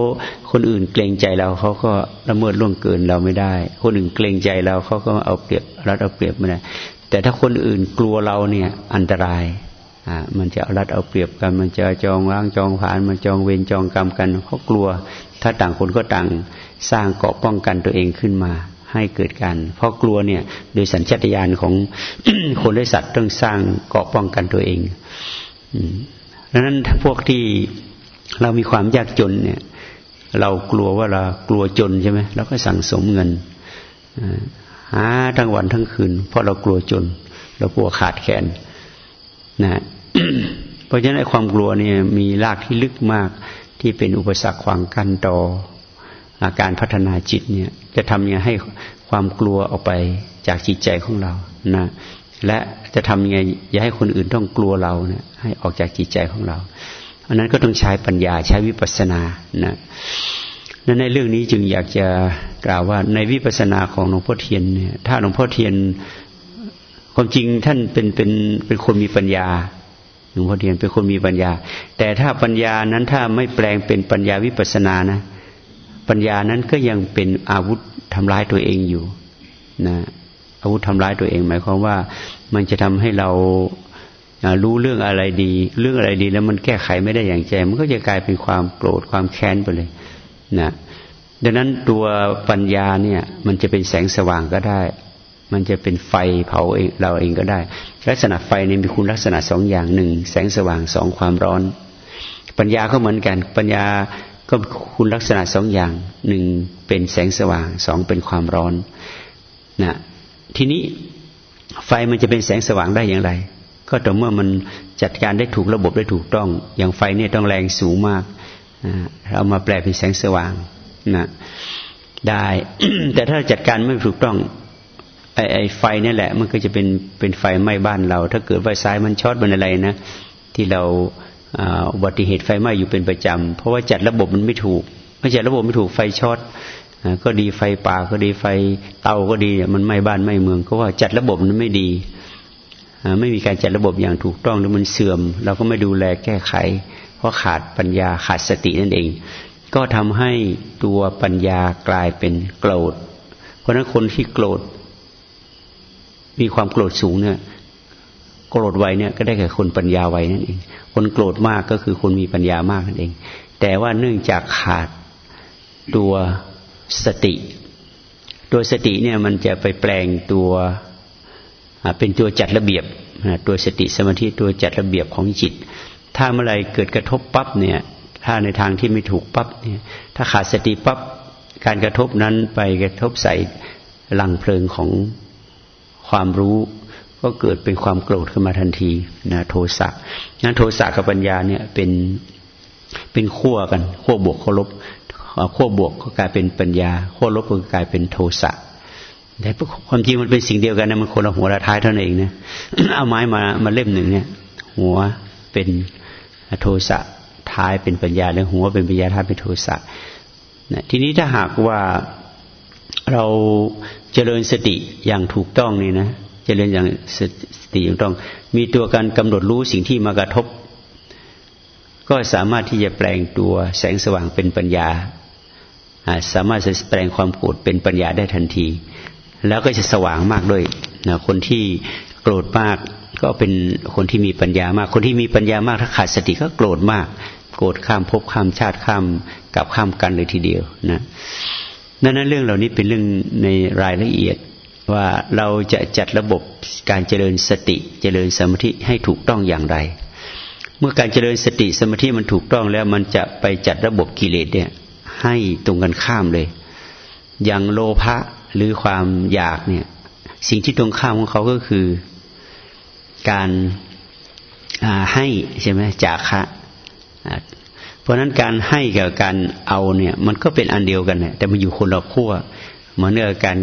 คนอื่นเกรงใจเราเขาก็ละเมิดล่วงเกินเราไม่ได้ คนอื่นเกรงใจเราเขาก็เอาเปรียบรัดเอาเปรียบไม่ได้แต่ถ้าคนอื่นกลัวเราเนี่ย อันตราย มันจะเอารัดเอาเปรียบกัน มันจะจองล้างจองผานมันจองเวรจองกรรมกันเขาะกลัว ถ้าต่างคนก็ต่างสร้างเกาะป้องกันตัวเองขึ้นมา ให้เกิดการเพราะกลัวเนี่ย โดยสัญชาตญาณของคนและสัตว์ต้องสร้างเกาะป้องกันตัวเองดังนั้นพวกที่เรามีความยากจนเนี่ย เรากลัวว่าเรากลัวจนใช่ไหมเราก็สั่งสมเงินหาทั้งวันทั้งคืน เพราะเรากลัวจน เรากลัวขาดแคลนนะ เพราะฉะนั้นความกลัวเนี่ยมีรากที่ลึกมากที่เป็นอุปสรรคขวางกั้นต่ออาการพัฒนาจิตเนี่ยจะทำยังไงให้ความกลัวออกไปจากจิตใจของเรานะและจะทำยังไงอย่าให้คนอื่นต้องกลัวเราเนี่ยให้ออกจากจิตใจของเราอันนั้นก็ต้องใช้ปัญญาใช้วิปัสสนานะนั้นในเรื่องนี้จึงอยากจะกล่าวว่าในวิปัสสนาของหลวงพ่อเทียนเนี่ยถ้าหลวงพ่อเทียนความจริงท่านเป็นเป็นเป็นคนมีปัญญา หลวงพ่อเทียนเป็นคนมีปัญญา แต่ถ้าปัญญานั้นถ้าไม่แปลงเป็นปัญญาวิปัสสนานะ ปัญญานั้นก็ยังเป็นอาวุธทำร้ายตัวเองอยู่นะอาวุธทำร้ายตัวเอง หมายความว่ามันจะทำให้เรารู้เรื่องอะไรดี เรื่องอะไรดีแล้วมันแก้ไขไม่ได้อย่างใจ มันก็จะกลายเป็นความโกรธความแค้นไปเลยนะดังนั้นตัวปัญญาเนี่ย มันจะเป็นแสงสว่างก็ได้ มันจะเป็นไฟเผาเองเราเองก็ได้ ลักษณะไฟเนี่ยมีคุณลักษณะสองอย่างหนึ่งแสงสว่างสองความร้อน ปัญญาก็เหมือนกัน ปัญญาก็คุณลักษณะสองอย่างหนึ่งเป็นแสงสว่างสองเป็นความร้อนนะทีนี้ไฟมันจะเป็นแสงสว่างได้อย่างไร ก็ต่อเมื่อมันจัดการได้ถูกระบบได้ถูกต้อง อย่างไฟเนี่ยต้องแรงสูงมากเรามาแปลเป็นแสงสว่างนะได้ แต่ถ้าจัดการไม่ถูกต้อง ไอ้ไฟนี่แหละ มันก็จะเป็นเป็นไฟไหม้บ้านเรา ถ้าเกิดไฟซ้ายมันช็อตมันอะไรนะ ที่เราอุบัติเหตุไฟไหม้อยู่เป็นประจำเพราะว่าจัดระบบมันไม่ถูกไม่จัดระบบไม่ถูกไฟช็อตก็ดีไฟป่าก็ดีไฟเตาก็ดีมันไหม้บ้านไหม้เมืองก็ว่าจัดระบบมันไม่ดีไม่มีการจัดระบบอย่างถูกต้องหรือมันเสื่อม เราก็ไม่ดูแลแก้ไข เพราะขาดปัญญาขาดสตินั่นเอง ก็ทำให้ตัวปัญญากลายเป็นโกรธ เพราะนั้นคนที่โกรธ มีความโกรธสูงเนี่ย โกรธไวเนี่ยก็ได้แก่คนปัญญาไวนั่นเอง คนโกรธมากก็คือคนมีปัญญามากนั่นเอง แต่ว่าเนื่องจากขาดตัวสติ ตัวสติเนี่ยมันจะไปแปลงตัวเป็นตัวจัดระเบียบตัวสติสมาธิตัวจัดระเบียบของจิต ถ้าเมื่อไรเกิดกระทบปั๊บเนี่ย ถ้าในทางที่ไม่ถูกปั๊บเนี่ย ถ้าขาดสติปั๊บการกระทบนั้นไปกระทบใส่ลังเพลิงของ ความรู้ก็เกิดเป็นความโกรธขึ้นมาทันทีนะโทสะนั้นโทสะกับปัญญาเนี่ยเป็นเป็นขั้วกันขั้วบวกขั้วลบขั้วบวกก็กลายเป็นปัญญาขั้วลบก็กลายเป็นโทสะแต่ความจริงมันเป็นสิ่งเดียวกันนะมันคนละหัวละท้ายเท่านั้นเองนะเอาไม้มามาเล่มหนึ่งเนี่ย หัวเป็นโทสะท้ายเป็นปัญญาแล้วหัวเป็นปัญญาท้ายเป็นโทสะนะทีนี้ถ้าหากว่า เราเจริญสติอย่างถูกต้องนี่นะเจริญอย่างสติอย่างต้อง มีตัวการกำหนดรู้สิ่งที่มากระทบ ก็สามารถที่จะแปลงตัวแสงสว่างเป็นปัญญา สามารถจะแปลงความโกรธเป็นปัญญาได้ทันที แล้วก็จะสว่างมากด้วยนะคนที่โกรธมากก็เป็นคนที่มีปัญญามาก คนที่มีปัญญามากถ้าขาดสติก็โกรธมาก โกรธข้ามภพข้ามชาติข้ามกับข้ามกันเลยทีเดียวนะ นั่นนั้นเรื่องเหล่านี้เป็นเรื่องในรายละเอียดว่าเราจะจัดระบบการเจริญสติเจริญสมาธิให้ถูกต้องอย่างไร เมื่อการเจริญสติสมาธิมันถูกต้องแล้วมันจะไปจัดระบบกิเลสเนี่ย ให้ตรงกันข้ามเลย อย่างโลภะหรือความอยากเนี่ย สิ่งที่ตรงข้ามของเขาก็คือการให้ใช่ไหมจากะ ราะนั้นการให้กับการเอาเนี่ย มันก็เป็นอันเดียวกันเนี่ยแต่มันอยู่คนละขั้วเหมือนกับการ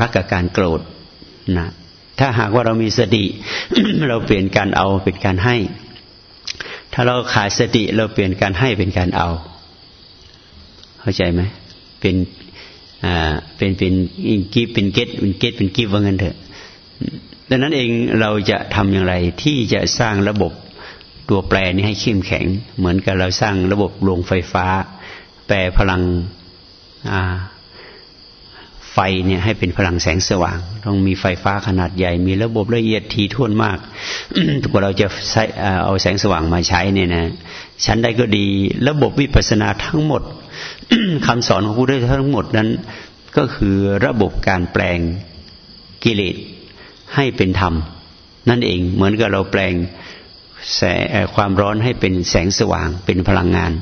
รักกับการโกรธนะถ้าหากว่าเรามีสติ เราเปลี่ยนการเอาเป็นการให้ ถ้าเราขาดสติเราเปลี่ยนการให้เป็นการเอา เข้าใจไหมเป็นอ่าเป็นเป็นกีเป็นเกตเป็นเกตเป็นกีว่างั้นเถอะดังนั้นเองเราจะทำอย่างไรที่จะสร้างระบบ ตัวแปรนี้ให้เข้มแข็ง เหมือนกับเราสร้างระบบโรงไฟฟ้า แปรพลังไฟเนี่ยให้เป็นพลังแสงสว่าง ต้องมีไฟฟ้าขนาดใหญ่ มีระบบละเอียดทีท่วนมากกว่าเราจะใช้เอาแสงสว่างมาใช้เนี่ยนะชั้นใดก็ดี ระบบวิปัสสนาทั้งหมดคำสอนของผู้ได้ทั้งหมดนั้น ก็คือระบบการแปลงกิเลสให้เป็นธรรม นั่นเองเหมือนกับเราแปลง แสความร้อนให้เป็นแสงสว่างเป็นพลังงาน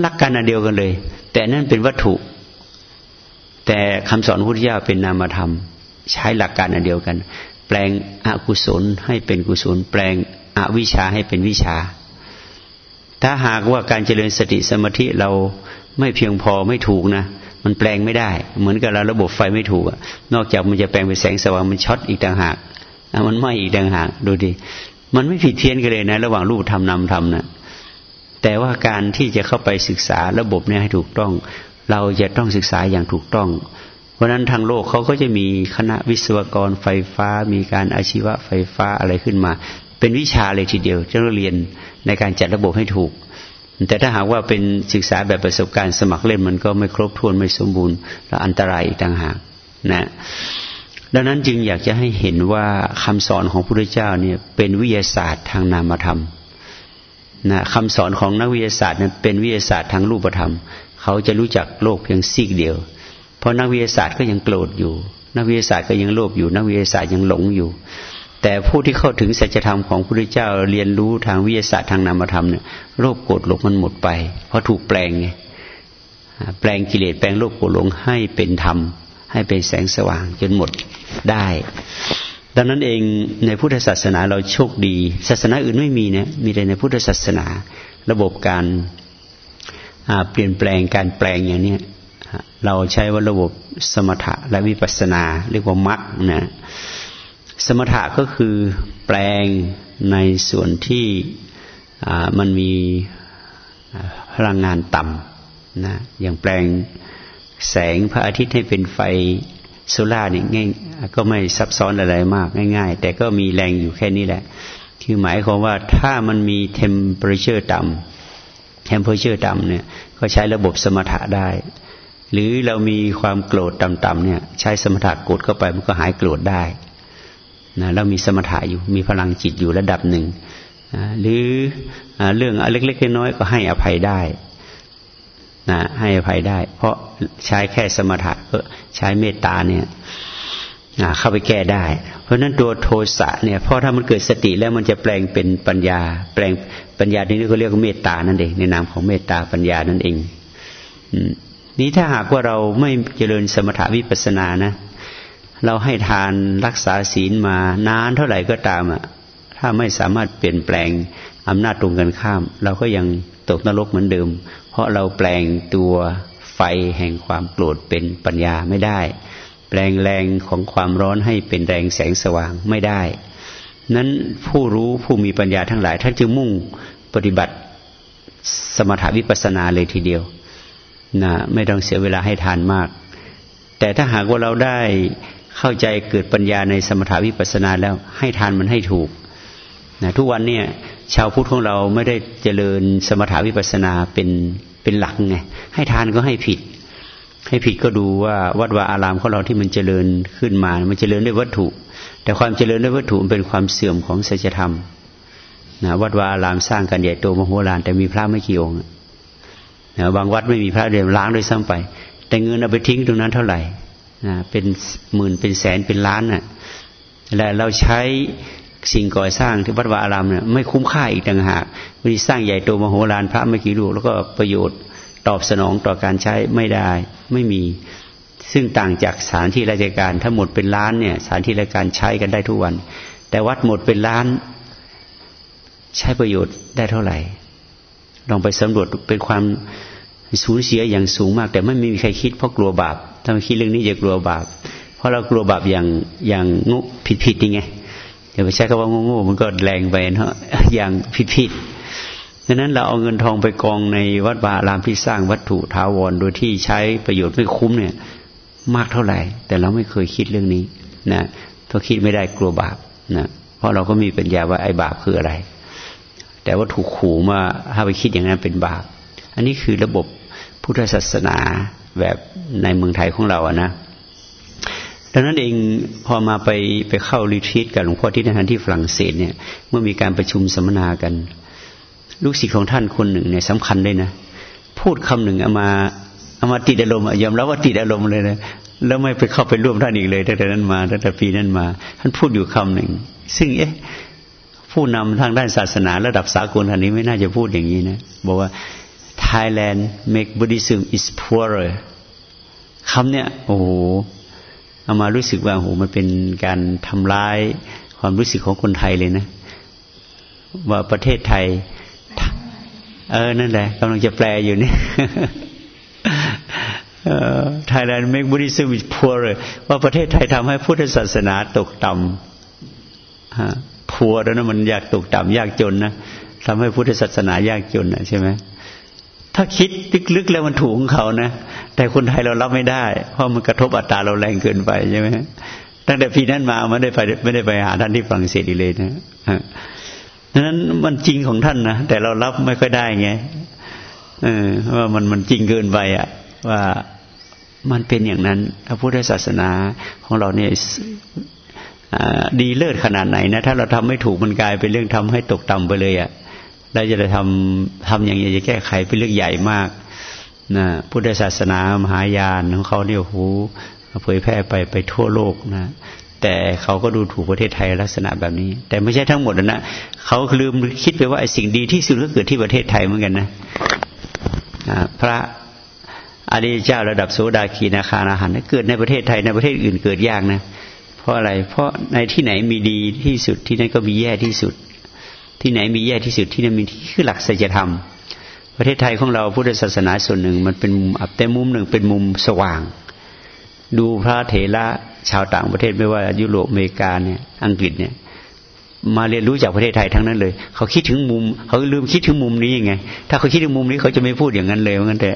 หลักการอันเดียวกันเลย แต่นั่นเป็นวัตถุ แต่คำสอนพุทธเจ้าเป็นนามธรรม ใช้หลักการอันเดียวกัน แปลงอกุศลให้เป็นกุศล แปลงอวิชาให้เป็นวิชา ถ้าหากว่าการเจริญสติสมาธิเราไม่เพียงพอไม่ถูกนะมันแปลงไม่ได้ เหมือนกับเราระบบไฟไม่ถูกนอกจากมันจะแปลงเป็นแสงสว่างมันช็อตอีกต่างหากมันไหม้อีกต่างหากดูดิ มันไม่ผิดเพี้ยนกันเลยนะ ระหว่างรูปธรรมนามธรรมนะแต่ว่าการที่จะเข้าไปศึกษาระบบเนี้ให้ถูกต้อง เราจะต้องศึกษาอย่างถูกต้อง เพราะนั้นทางโลกเขาก็จะมีคณะวิศวกรไฟฟ้า มีการอาชีวะไฟฟ้าอะไรขึ้นมา เป็นวิชาเลยทีเดียวจะเรียนในการจัดระบบให้ถูก แต่ถ้าหากว่าเป็นศึกษาแบบประสบการณ์สมัครเล่นมันก็ไม่ครบถ้วนไม่สมบูรณ์และอันตรายอีกต่างหากนะ ดังนั้นจึงอยากจะให้เห็นว่าคำสอนของพระพุทธเจ้าเนี่ยเป็นวิทยาศาสตร์ทางนามธรรมนะคำสอนของนักวิทยาศาสตร์นั้นเป็นวิทยาศาสตร์ทางรูปธรรม เขาจะรู้จักโลกเพียงซีกเดียว เพราะนักวิทยาศาสตร์ก็ยังโกรธอยู่ นักวิทยาศาสตร์ก็ยังโลภอยู่ นักวิทยาศาสตร์ยังหลงอยู่ แต่ผู้ที่เข้าถึงสัจธรรมของพระพุทธเจ้าเรียนรู้ทางวิทยาศาสตร์ทางนามธรรมเนี่ยโลภโกรธหลงมันหมดไป เพราะถูกแปลงไงแปลงกิเลสแปลงโลภโกรธหลงให้เป็นธรรม ให้เป็นแสงสว่างจนหมดได้ ดังนั้นเองในพุทธศาสนาเราโชคดี ศาสนาอื่นไม่มีนะมีแต่ในพุทธศาสนา ระบบการเปลี่ยนแปลงการแปลงอย่างนี้เราใช้ว่าระบบสมถะและวิปัสสนา เรียกว่ามัดนะสมถะก็คือแปลงในส่วนที่มันมีพลังงานต่ำนะอย่างแปลง แสงพระอาทิตย์ให้เป็นไฟโซล่าเนี่ยง่ายก็ไม่ซับซ้อนอะไรมากง่าย ๆ แต่ก็มีแรงอยู่แค่นี้แหละ คือหมายความว่าถ้ามันมี temperature ต่ำ temperature ต่ำเนี่ยก็ใช้ระบบสมถะได้ หรือเรามีความโกรธต่ำๆเนี่ยใช้สมถะกดเข้าไปมันก็หายโกรธได้นะเรามีสมถะอยู่มีพลังจิตอยู่ระดับหนึ่งหรือเรื่องเล็กๆน้อยๆก็ให้อภัยได้ นะให้อภัยได้ เพราะใช้แค่สมถะก็ใช้เมตตาเนี่ยเข้าไปแก้ได้ เพราะนั้นตัวโทสะเนี่ยเพราะถ้ามันเกิดสติแล้วมันจะแปลงเป็นปัญญา แปลงปัญญาที่นี่เขาเรียกว่าเมตตานั่นเองในนามของเมตตาปัญญานั่นเองนี้ถ้าหากว่าเราไม่เจริญสมถะวิปัสสนานะ เราให้ทานรักษาศีลมานานเท่าไหร่ก็ตามอะถ้าไม่สามารถเปลี่ยนแปลงอำนาจตรงกันข้าม เราก็ยังตกนรกเหมือนเดิม เพราะเราแปลงตัวไฟแห่งความโกรธเป็นปัญญาไม่ได้ แปลงแรงของความร้อนให้เป็นแรงแสงสว่างไม่ได้ นั้นผู้รู้ผู้มีปัญญาทั้งหลายท่านจึงมุ่งปฏิบัติสมถวิปัสนาเลยทีเดียวนะไม่ต้องเสียเวลาให้ทานมาก แต่ถ้าหากว่าเราได้เข้าใจเกิดปัญญาในสมถาวิปัสนาแล้วให้ทานมันให้ถูก นะทุกวันเนี่ยชาวพุทธของเราไม่ได้เจริญสมถาวิปัสนาเป็นเป็นหลักไงให้ทานก็ให้ผิด ให้ผิดก็ดูว่าวัดวาอารามของเราที่มันเจริญขึ้นมา มันเจริญด้วยวัตถุ แต่ความเจริญด้วยวัตถุมันเป็นความเสื่อมของศีลธรรมนะวัดวาอารามสร้างกันใหญ่โตมโหฬารแต่มีพระไม่กี่องค์นะบางวัดไม่มีพระเดียล้างด้วยซ้ำไป แต่เงินเอาไปทิ้งตรงนั้นเท่าไหร่นะเป็นหมื่นเป็นแสนเป็นล้านนะ่ะและเราใช้ สิ่งก่อสร้างที่วัดวาอารามเนี่ยไม่คุ้มค่าอีกต่างหากวิธีสร้างใหญ่โตมโหฬารพระไม่กี่รูปแล้วก็ประโยชน์ตอบสนองต่อการใช้ไม่ได้ไม่มี ซึ่งต่างจากสถานที่ราชการถ้าหมดเป็นล้านเนี่ยสถานที่ราชการใช้กันได้ทุกวัน แต่วัดหมดเป็นล้าน ใช้ประโยชน์ได้เท่าไหร่ ลองไปสำรวจเป็นความสูญเสียอย่างสูงมาก แต่ไม่มีใครคิดเพราะกลัวบาปถ้าไม่คิดเรื่องนี้จะกลัวบาป เพราะเรากลัวบาปอย่างอย่างงุผิดผิดยังไง อย่าไปใช้คำว่าโง่ๆมันก็แรงไปเนาะอย่างผิดผิดดังนั้นเราเอาเงินทองไปกองในวัดบาอารามที่สร้างวัตถุทาวรโดยที่ใช้ประโยชน์ไม่คุ้มเนี่ย มากเท่าไหร่ แต่เราไม่เคยคิดเรื่องนี้นะเพราะคิดไม่ได้กลัวบาปนะเพราะเราก็มีปัญญาว่าไอ้บาปคืออะไร แต่ว่าถูกขู่มาถ้าไปคิดอย่างนั้นเป็นบาป อันนี้คือระบบพุทธศาสนาแบบในเมืองไทยของเราอะนะ ดังนั้นเองพอมาไปไปเข้ารีทรีตกับหลวงพ่อที่นั่นที่ฝรั่งเศสเนี่ย เมื่อมีการประชุมสัมมนากัน ลูกศิษย์ของท่านคนหนึ่งเนี่ยสำคัญเลยนะ พูดคำหนึ่งเอามาเอามาติดอารมณ์ยอมรับว่าติดอารมณ์เลยนะแล้วไม่ไปเข้าไปร่วมท่านอีกเลยตั้งแต่นั้นมาตั้งแต่ปีนั้นมา ท่านพูดอยู่คำหนึ่ง ซึ่งเอ๊ะผู้นำทางด้านศาสนาระดับสากลท่านนี้ไม่น่าจะพูดอย่างนี้นะ บอกว่า Thailand make Buddhism is poorer คำเนี้ยโอ้โห เอามารู้สึกว่าโอ้โหมันเป็นการทำร้ายความรู้สึกของคนไทยเลยนะ ว่าประเทศไทย เออนั่นแหละกำลังจะแปลอยู่เนี่ย Thailand make Buddhism is poorer ว่าประเทศไทยทำให้พุทธศาสนาตกต่ำพัวแล้วนะมันยากตกต่ำยากจนนะทำให้พุทธศาสนายากจนนะใช่ไหม ถ้าคิดลึกๆแล้วมันถูกของเขานะแต่คนไทยเรารับไม่ได้ เพราะมันกระทบอัตราเราแรงเกินไปใช่ไหมตั้งแต่ปีนั้นมาไม่ได้ไปไม่ได้ไปหาท่านที่ฝรั่งเศสอีกเลยนะดังนั้นมันจริงของท่านนะแต่เรารับไม่ค่อยได้ไงเออว่ามันมันจริงเกินไปอะว่ามันเป็นอย่างนั้นพระพุทธศาสนาของเราเนี่ยดีเลิศขนาดไหนนะถ้าเราทำไม่ถูกมันกลายเป็นเรื่องทำให้ตกต่ำไปเลยอะ เราจะทำทำอย่างไรจะแก้ไขเป็นเรื่องใหญ่มากนะพุทธศาสนามหายานของเขาเนี่ยโหเผยแพร่ไปไปทั่วโลกนะแต่เขาก็ดูถูกประเทศไทยลักษณะแบบนี้ แต่ไม่ใช่ทั้งหมดนะเขาลืมคิดไปว่าไอ้สิ่งดีที่สุดก็เกิดที่ประเทศไทยเหมือนกันนะพระอริยเจ้าระดับโสดาคีนาคานาหันเกิดในประเทศไทยในประเทศอื่นเกิดยากนะ เพราะอะไรเพราะในที่ไหนมีดีที่สุดที่นั่นก็มีแย่ที่สุด ที่ไหนมีแย่ที่สุดที่นั่นมีที่คือหลักสัจธรรม ประเทศไทยของเราพุทธศาสนาส่วนหนึ่ง มันเป็นมุมอับแต่มุมหนึ่งเป็นมุมสว่าง ดูพระเถระชาวต่างประเทศไม่ว่ายุโรปอเมริกาเนี่ยอังกฤษเนี่ยมาเรียนรู้จากประเทศไทยทั้งนั้นเลย เขาคิดถึงมุม เขาลืมคิดถึงมุมนี้ยังไง ถ้าเขาคิดถึงมุมนี้เขาจะไม่พูดอย่างนั้นเลยเหมือนกันแต่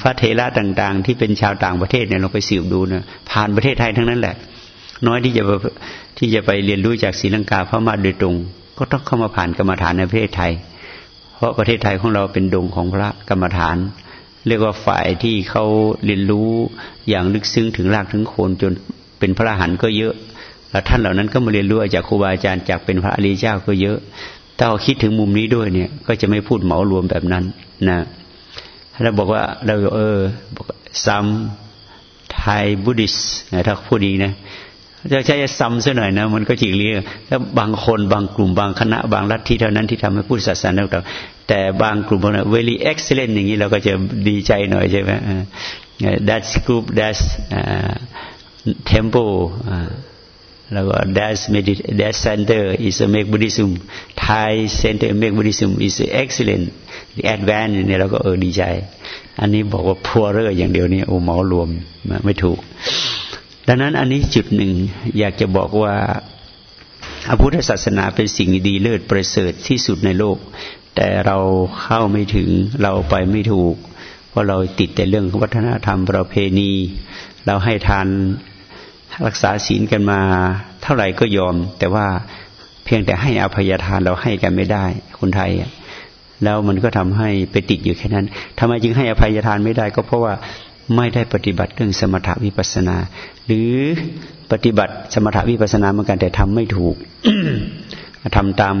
พระเทระต่าง ๆ ที่เป็นชาวต่างประเทศเนี่ยเราไปสืบดูเนี่ยผ่านประเทศไทยทั้งนั้นแหละ น้อยที่จะที่จะไปเรียนรู้จากศรีลังกาพม่าโดยตรง ก็ต้องเข้ามาผ่านกรรมฐานในประเทศไทย เพราะประเทศไทยของเราเป็นดงของพระกรรมฐาน เรียกว่าฝ่ายที่เขาเรียนรู้อย่างลึกซึ้งถึงรากถึงโคนจนเป็นพระหันก็เยอะ แล้วท่านเหล่านั้นก็มาเรียนรู้จากครูบาอาจารย์จากเป็นพระอริยเจ้าก็เยอะ ถ้าเราคิดถึงมุมนี้ด้วยเนี่ย ก็จะไม่พูดเหมารวมแบบนั้นนะเราบอกว่าเราเออซัมไทยบุติสถ้าพูดดีนะ จะใช้ซ้ำซะหน่อยนะ มันก็จริงเรียกแล้วบางคนบางกลุ่มบางคณะบางลัทธิเท่านั้นที่ทำให้พุทธศาสนาต่าแต่บางกลุ่มพวกนั้น very excellent อย่างนี้เราก็จะดีใจหน่อยใช่ไหม that's group that's temple แล้วก็ that's medit that's center is a make Buddhism Thai center make Buddhism is excellent the advanced เนี่ยเราก็เออดีใจ อันนี้บอกว่าพัวเรออย่างเดียวนี่โอ้หมอรวมไม่ถูก ดังนั้นอันนี้จุดหนึ่งอยากจะบอกว่าพระพุทธศาสนาเป็นสิ่งดีเลิศประเสริฐที่สุดในโลก แต่เราเข้าไม่ถึงเราไปไม่ถูก เพราะเราติดแต่เรื่องวัฒนธรรมประเพณี เราให้ทานรักษาศีลกันมา เท่าไหร่ก็ยอม แต่ว่าเพียงแต่ให้อภัยทานเราให้กันไม่ได้ คนไทยแล้วมันก็ทำให้ไปติดอยู่แค่นั้นทำไมจึงให้อภัยทานไม่ได้ ก็เพราะว่า ไม่ได้ปฏิบัติเรื่องสมถวิปัสนา หรือปฏิบัติสมถวิปัสนาเหมือนกันแต่ทำไม่ถูกทำตาม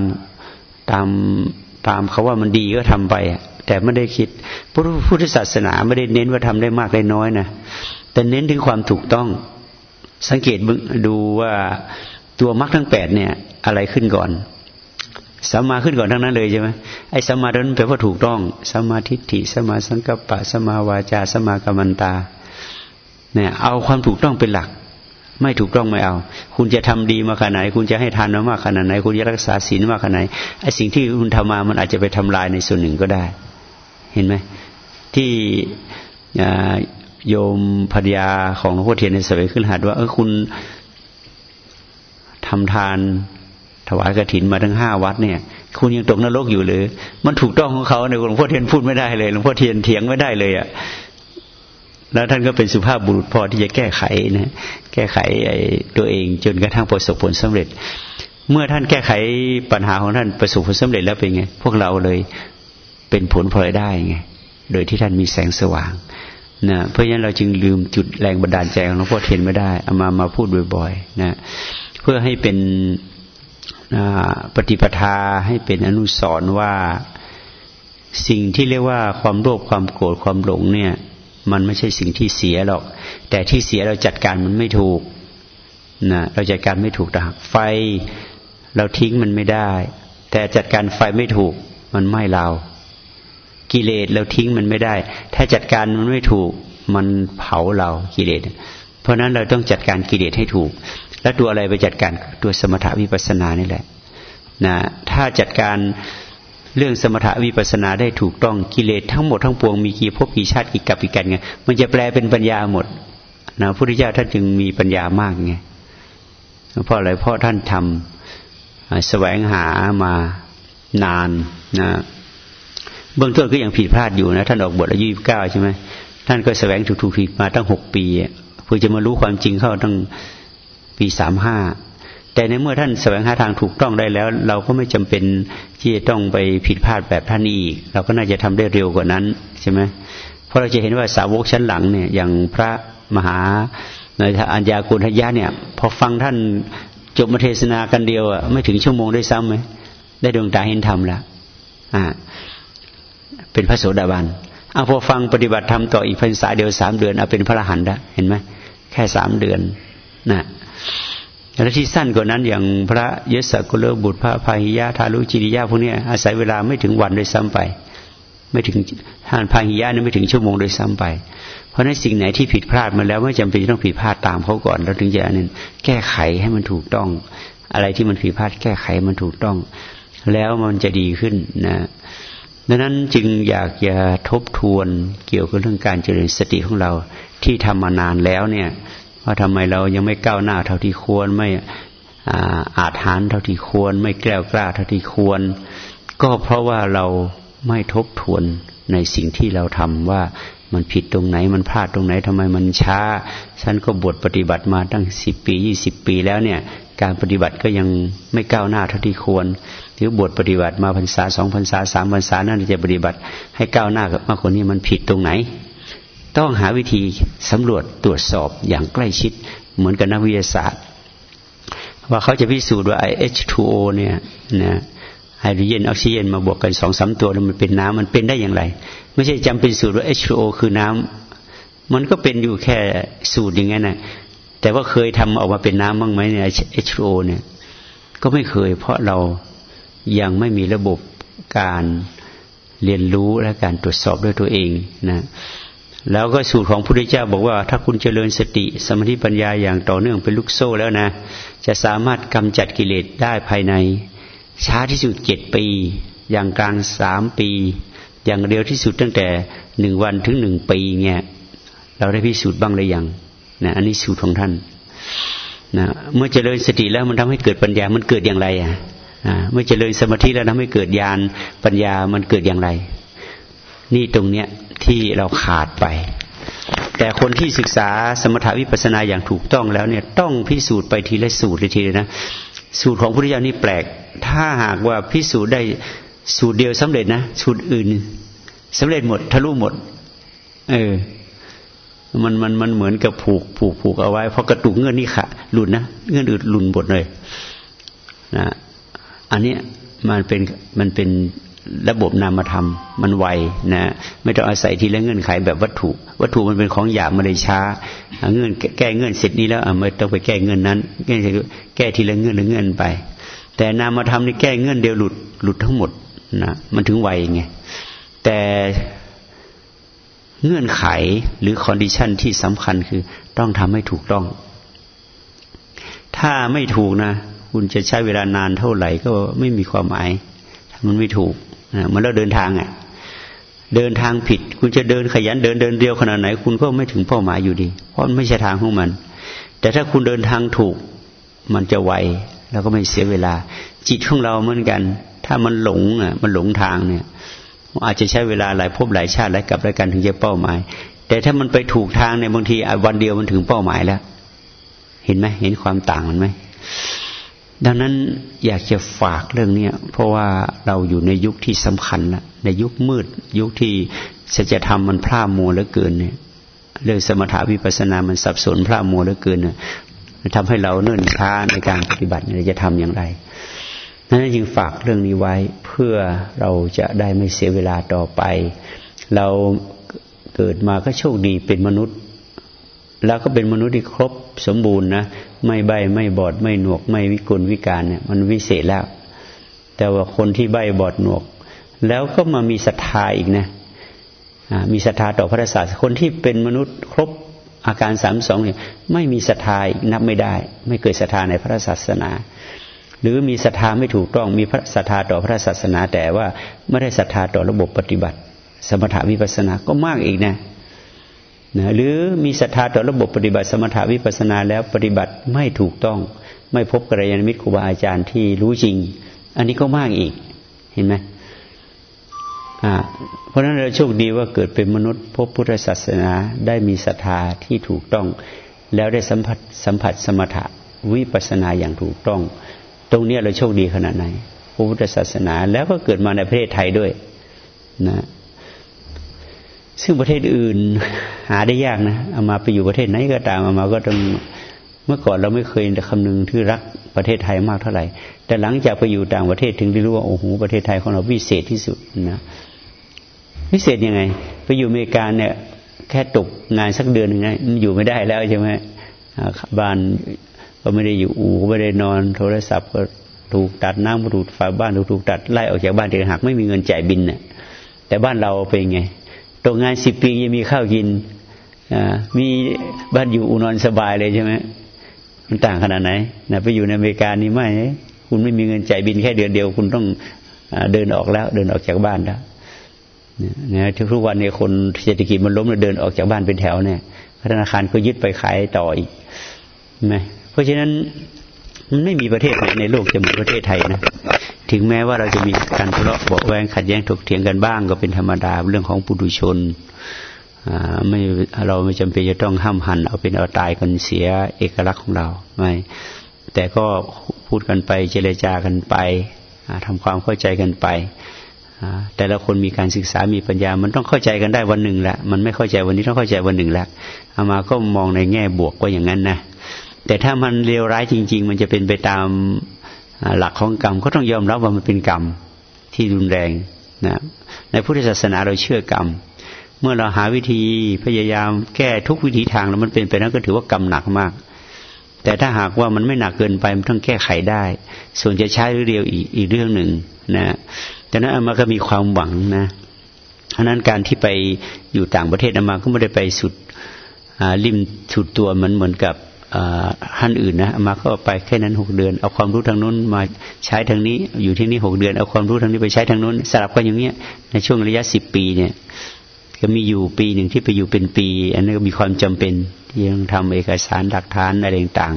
ตามตามเขาว่ามันดีก็ทำไป แต่ไม่ได้คิดพระพุทธศาสนาไม่ได้เน้นว่าทำได้มากได้น้อยนะแต่เน้นถึงความถูกต้อง สังเกตดูว่าตัวมรรคทั้งแปดเนี่ย อะไรขึ้นก่อน สัมมาขึ้นก่อนทั้งนั้นเลยใช่ไหมไอ้สัมมาดันแปลว่าถูกต้องสัมมาทิฏฐิสัมมาสังกัปปะสัมมาวาจาสัมมากัมมันตา เนี่ย เอาความถูกต้องเป็นหลัก ไม่ถูกต้องไม่เอา คุณจะทำดีมาขนาดไหน คุณจะให้ทานมามากขนาดไหน คุณจะรักษาศีลมากขนาดไหนไอ้สิ่งที่คุณทำมามันอาจจะไปทำลายในส่วนหนึ่งก็ได้ เห็นไหมที่โยมพัญญาของหลวงพ่อเทียนในสมัยขึ้นหัดว่าเออคุณทำทาน ถวายกรถินมาทั้งห้าวัดเนี่ย คุณยังตกนรกอยู่หรือ มันถูกต้องของเขาในหลวงพ่อเทียนพูดไม่ได้เลยหลวงพ่อเทียนเถียงไม่ได้เลยอะ่ะแล้วท่านก็เป็นสุภาพบุรุษพอที่จะแก้ไขนะแก้ไขตัวเองจนกระทั่งประสบผลสำเร็จ เมื่อท่านแก้ไขปัญหาของท่านประสบผลสำเร็จแล้วเป็นไง พวกเราเลยเป็นผลพลอยได้ไงโดยที่ท่านมีแสงสว่างนะเพราะฉะนั้นเราจึงลืมจุดแรงบันดาลใจของหลวงพ่อเทียนไม่ได้เอามามาพูดบ่อยๆนะเพื่อให้เป็น ปฏิปทาให้เป็นอนุสรณ์ว่าสิ่งที่เรียกว่าความโลภความโกรธความหลงเนี่ย มันไม่ใช่สิ่งที่เสียหรอก แต่ที่เสียเราจัดการมันไม่ถูกนะเราจัดการไม่ถูกแต่ไฟเราทิ้งมันไม่ได้ แต่จัดการไฟไม่ถูก มันไหม้เรา กิเลสเราทิ้งมันไม่ได้ ถ้าจัดการมันไม่ถูก มันเผาเรากิเลสเพราะนั้นเราต้องจัดการกิเลสให้ถูก แล้วตัวอะไรไปจัดการตัวสมถะวิปัสสนานี่แหละนะถ้าจัดการเรื่องสมถะวิปัสนาได้ถูกต้องกิเลสทั้งหมดทั้งปวงมีกี่ภพกี่ชาติกี่กับกี่กันไงมันจะแปลเป็นปัญญาหมดนะพระพุทธเจ้าท่านจึงมีปัญญามากไงเพราะอะไรเพราะท่านทำแสวงหามานานนะเบื้องต้นก็ยังผิดพลาดอยู่นะท่านออกบทอายุยี่สิบเก้าใช่ไหมท่านก็แสวงถูกถูกผิดมาตั้งหกปีเพื่อจะมารู้ความจริงเข้าตั้ง ปีสามห้าแต่ในเมื่อท่านแสวงหาทางถูกต้องได้แล้ว เราก็ไม่จำเป็นที่จะต้องไปผิดพลาดแบบท่านอีก เราก็น่าจะทำได้เร็วกว่านั้นใช่ไหมเพราะเราจะเห็นว่าสาวกชั้นหลังเนี่ยอย่างพระมหาในอัญญากุณทยะเนี่ย พอฟังท่านจบมาเทศนากันเดียวอะไม่ถึงชั่วโมงได้ซ้ำไหมได้ดวงตาเห็นธรรมแล้วอ่า เป็นพระโสดาบันเอาพอฟังปฏิบัติธรรมต่ออีกพรรษาเดียวสามเดือนเอาเป็นพระอรหันต์ได้เห็นไหมแค่สามเดือนนะ และที่สั้นกว่านั้นอย่างพระยศกุลบุตรพระพาหิยะทารุจิริยะพวกนี้อาศัยเวลาไม่ถึงวันโดยซ้ำไป ไม่ถึงทานพาหิยะนี่ไม่ถึงชั่วโมงโดยซ้ำไป เพราะนั้นสิ่งไหนที่ผิดพลาดมาแล้วไม่จำเป็นต้องผิดพลาดตามเขาก่อนเราถึงจะนั้นแก้ไขให้มันถูกต้อง อะไรที่มันผิดพลาดแก้ไขมันถูกต้อง แล้วมันจะดีขึ้นนะดังนั้นจึงอยากจะทบทวนเกี่ยวกับเรื่องการเจริญสติของเราที่ทำมานานแล้วเนี่ย ว่าทำไมเรายังไม่ก้าวหน้าเท่าที่ควร ไม่อาจหารเท่าที่ควร ไม่แกล้วกล้าเท่าที่ควร ก็เพราะว่าเราไม่ทบทวนในสิ่งที่เราทำว่ามันผิดตรงไหนมันพลาดตรงไหนทำไมมันช้า ฉันก็บทปฏิบัติมาตั้งสิบปียี่สิบปีแล้วเนี่ย การปฏิบัติก็ยังไม่ก้าวหน้าเท่าที่ควรหรือบทปฏิบัติมาพรรษาสองพรรษาสามพรรษานั่นจะปฏิบัติให้ก้าวหน้ากับมากกว่านี้มันผิดตรงไหน ต้องหาวิธีสำรวจตรวจสอบอย่างใกล้ชิด เหมือนกับนักวิทยาศาสตร์ ว่าเขาจะพิสูจน์ว่าไอ H2O เนี่ยนะไฮโดรเจนออกซิเจนมาบวกกันสองสาตัวแล้วมันเป็นน้ำมันเป็นได้อย่างไร ไม่ใช่จำเป็นสูตรว่า H2O คือน้ำมันก็เป็นอยู่แค่สูตรอย่างนั้นนะแต่ว่าเคยทำออกมาเป็นน้ำบ้างไหมเนี่ย H2O เนี่ย ก็ไม่เคย เพราะเรายังไม่มีระบบการเรียนรู้และการตรวจสอบด้วยตัวเองนะ แล้วก็สูตรของพระพุทธเจ้าบอกว่า ถ้าคุณเจริญสติ สมาธิปัญญาอย่างต่อเนื่องเป็นลูกโซ่แล้วนะ จะสามารถกำจัดกิเลสได้ภายใน ช้าที่สุดเจ็ดปี อย่างกลางสามปี อย่างเร็วที่สุดตั้งแต่หนึ่งวันถึงหนึ่งปีเงี้ยเราได้พิสูจน์บ้างหรือยังนะอันนี้สูตรของท่านนะเมื่อเจริญสติแล้วมันทำให้เกิดปัญญามันเกิดอย่างไรอะเมื่อเจริญสมาธิแล้วทำให้เกิดญาณปัญญามันเกิดอย่างไร นี่ตรงเนี้ยที่เราขาดไป แต่คนที่ศึกษาสมถาวิปัสนาอย่างถูกต้องแล้วเนี่ยต้องพิสูจน์ไปทีละสูตรทีเลยนะสูตรของพุทธเจ้านี่แปลก ถ้าหากว่าพิสูจน์ได้สูตรเดียวสำเร็จนะสูตรอื่นสำเร็จหมดทะลุหมด เออ มันมันมันเหมือนกับผูกผูกผูกเอาไว้พอกระตุกเงื่อนนี่ค่ะหลุดนะเงื่อนอื่นหลุดหมดเลยนะอันนี้มันเป็นมันเป็น ระบบนามธรรมมันไวนะไม่ต้องอาศัยทีละเงื่อนไขแบบวัตถุ วัตถุมันเป็นของหยาบมันเลยช้าเงื่อนแก้เงื่อนเสร็จนี้แล้วไม่ต้องไปแก้เงื่อนนั้น แก้แก้ทีละเงื่อนละเงื่อนไป แต่นามธรรมนี่แก้เงื่อนเดียวหลุดหลุดทั้งหมดนะมันถึงไวไงแต่เงื่อนไขหรือ condition ที่สำคัญคือต้องทำให้ถูกต้อง ถ้าไม่ถูกนะ คุณจะใช้เวลานานเท่าไหร่ก็ไม่มีความหมายถ้ามันไม่ถูก มันเราเดินทางอะ เดินทางผิด คุณจะเดินขยันเดินเดินเดียวขนาดไหน คุณก็ไม่ถึงเป้าหมายอยู่ดี เพราะมันไม่ใช่ทางของมัน แต่ถ้าคุณเดินทางถูก มันจะไวแล้วก็ไม่เสียเวลา จิตของเราเหมือนกัน ถ้ามันหลงอะ มันหลงทางเนี่ย อาจจะใช้เวลาหลายภพหลายชาติหลายกับหลายกันถึงจะเป้าหมาย แต่ถ้ามันไปถูกทางเนี่ยบางทีวันเดียวมันถึงเป้าหมายแล้ว เห็นไหมเห็นความต่างมันไหม ดังนั้นอยากจะฝากเรื่องนี้เพราะว่าเราอยู่ในยุคที่สำคัญละในยุคมืด ยุคที่สัจธรรมมันพร่ามัวเหลือเกินเนี่ยเรื่องสมถาวิปัสนามันสับสนพร่ามัวเหลือเกินเนี่ยทำให้เราเนิ่นช้าในการปฏิบัติเราจะทำอย่างไรนั้นจึงฝากเรื่องนี้ไว้เพื่อเราจะได้ไม่เสียเวลาต่อไป เราเกิดมาก็โชคดีเป็นมนุษย์ แล้วก็เป็นมนุษย์ที่ครบสมบูรณ์นะไม่ใบไม่บอด ไม่หนวก ไม่วิกลวิการเนี่ยมันวิเศษแล้ว แต่ว่าคนที่ใบบอดหนวก แล้วก็มามีศรัทธาอีกนะมีศรัทธาต่อพระศาสนาคนที่เป็นมนุษย์ครบอาการสามสองเนี่ยไม่มีศรัทธานับไม่ได้ ไม่เกิดศรัทธาในพระศาสนา หรือมีศรัทธาไม่ถูกต้องมีพระศรัทธาต่อพระศาสนา แต่ว่าไม่ได้ศรัทธาต่อระบบปฏิบัติ สมถาวิปัสสนาก็มากอีกนะ นะหรือมีศรัทธาต่อระบบปฏิบัติสมถาวิปัสนาแล้วปฏิบัติไม่ถูกต้อง ไม่พบกัลยาณมิตรครูบาอาจารย์ที่รู้จริง อันนี้ก็มากอีกเห็นไหมเพราะฉะนั้นเราโชคดีว่าเกิดเป็นมนุษย์พบพุทธศาสนาได้มีศรัทธาที่ถูกต้อง แล้วได้สัมผัสสัมผัสสมถะวิปัสนาอย่างถูกต้อง ตรงนี้เราโชคดีขนาดไหนพระพุทธศาสนาแล้วก็เกิดมาในประเทศไทยด้วยนะ ซึ่งประเทศอื่นหาได้ยากนะเอามาไปอยู่ประเทศไหนก็ตามเอามาก็ต้องเมื่อก่อนเราไม่เคยคำนึงที่รักประเทศไทยมากเท่าไหร่ แต่หลังจากไปอยู่ต่างประเทศถึงได้รู้ว่าโอ้โหประเทศไทยของเราวิเศษที่สุดนะวิเศษยังไง ไปอยู่อเมริกาเนี่ย แค่ตกงานสักเดือนหนึ่งไงอยู่ไม่ได้แล้วใช่ไหมบ้านก็ไม่ได้อยู่อู่ก็ไม่ได้นอน โทรศัพท์ก็ถูกตัดน้ำถูกฝาบ้านถูกตัดไล่ออกจากบ้านเด็กหักไม่มีเงินจ่ายบินเนี่ยแต่บ้านเราเป็นไง ตกงานสิบปียังมีข้าวกินมีบ้านอยู่อุนอนสบายเลยใช่ไหมมันต่างขนาดไหนนะไปอยู่ในอเมริกานี่ไม่คุณไม่มีเงินจ่ายบินแค่เดือนเดียว คุณต้องเดินออกแล้ว เดินออกจากบ้านแล้วนะทุกวันนี้คนเศรษฐกิจมันล้มแล้วเดินออกจากบ้านเป็นแถวเนี่ยธนาคารก็ยึดไปขายต่ออีกไหมเพราะฉะนั้นมันไม่มีประเทศไหนในโลกจะเหมือนประเทศไทยนะ ถึงแม้ว่าเราจะมีการทะเลาะเบาแวงขัดแย้งถกเถียงกันบ้าง ก็เป็นธรรมดาเรื่องของปุถุชนไม่เราไม่จำเป็นจะต้องห้ามหัน เอาเป็นเอาตายกันเสียเอกลักษณ์ของเราไม่แต่ก็พูดกันไปเจรจากันไปทำความเข้าใจกันไปแต่ละคนมีการศึกษามีปัญญา มันต้องเข้าใจกันได้วันหนึ่งแหละมันไม่เข้าใจวันนี้ต้องเข้าใจวันหนึ่งแล้วเอามาก็มองในแง่บวกว่าอย่างนั้นนะแต่ถ้ามันเลวร้ายจริง ๆ มันจะเป็นไปตาม หลักของกรรมก็ต้องยอมรับว่ามันเป็นกรรมที่รุนแรงนะในพุทธศาสนาเราเชื่อกรรม เมื่อเราหาวิธีพยายามแก้ทุกวิธีทางแล้วมันเป็นไปนั้นก็ถือว่ากรรมหนักมาก แต่ถ้าหากว่ามันไม่หนักเกินไปมันต้องแก้ไขได้ ส่วนจะใช้หรือเดียวอีกอีกเรื่องหนึ่งนะดังนั้นอามาก็มีความหวังนะเพราะนั้นการที่ไปอยู่ต่างประเทศอามาก็ไม่ได้ไปสุดริมสุดตัวมันเหมือนกับ ท่านอื่นนะมาก็ไปแค่นั้นหกเดือน เอาความรู้ทางนู้นมาใช้ทางนี้อยู่ที่นี่หกเดือน เอาความรู้ทางนี้ไปใช้ทางนู้นสลับกันอย่างเงี้ยในช่วงระยะสิบปีเนี่ย ก็มีอยู่ปีหนึ่งที่ไปอยู่เป็นปี อันนี้ก็มีความจำเป็นที่ต้องทำเอกสารหลักฐานอะไรต่าง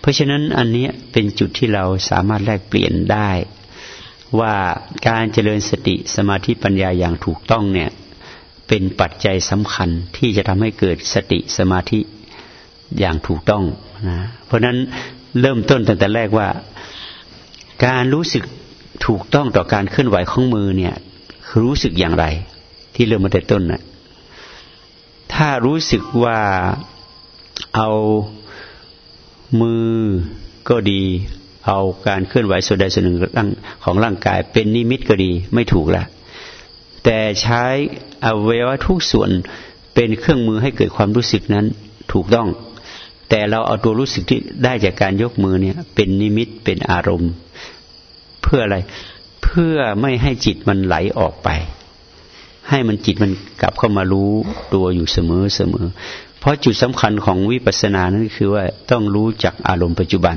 เพราะฉะนั้นอันนี้เป็นจุดที่เราสามารถแลกเปลี่ยนได้ ว่าการเจริญสติสมาธิปัญญาอย่างถูกต้องเนี่ยเป็นปัจจัยสำคัญที่จะทำให้เกิดสติสมาธิ อย่างถูกต้องนะเพราะนั้นเริ่มต้นตั้งแต่แรกว่า การรู้สึกถูกต้องต่อการเคลื่อนไหวของมือเนี่ยรู้สึกอย่างไร ที่เริ่มมาแต่ต้นนะถ้ารู้สึกว่าเอามือก็ดี เอาการเคลื่อนไหวส่วนใดส่วนหนึ่งของร่างกาย เป็นนิมิตก็ดีไม่ถูกละแต่ใช้อวัยวะทุกส่วนเป็นเครื่องมือให้เกิดความรู้สึกนั้นถูกต้อง แต่เราเอาตัวรู้สึกที่ได้จากการยกมือเนี่ย เป็นนิมิตเป็นอารมณ์ เพื่ออะไร เพื่อไม่ให้จิตมันไหลออกไป ให้มันจิตมันกลับเข้ามารู้ตัวอยู่เสมอเสมอ เพราะจุดสำคัญของวิปัสสนานั้นคือว่าต้องรู้จักอารมณ์ปัจจุบัน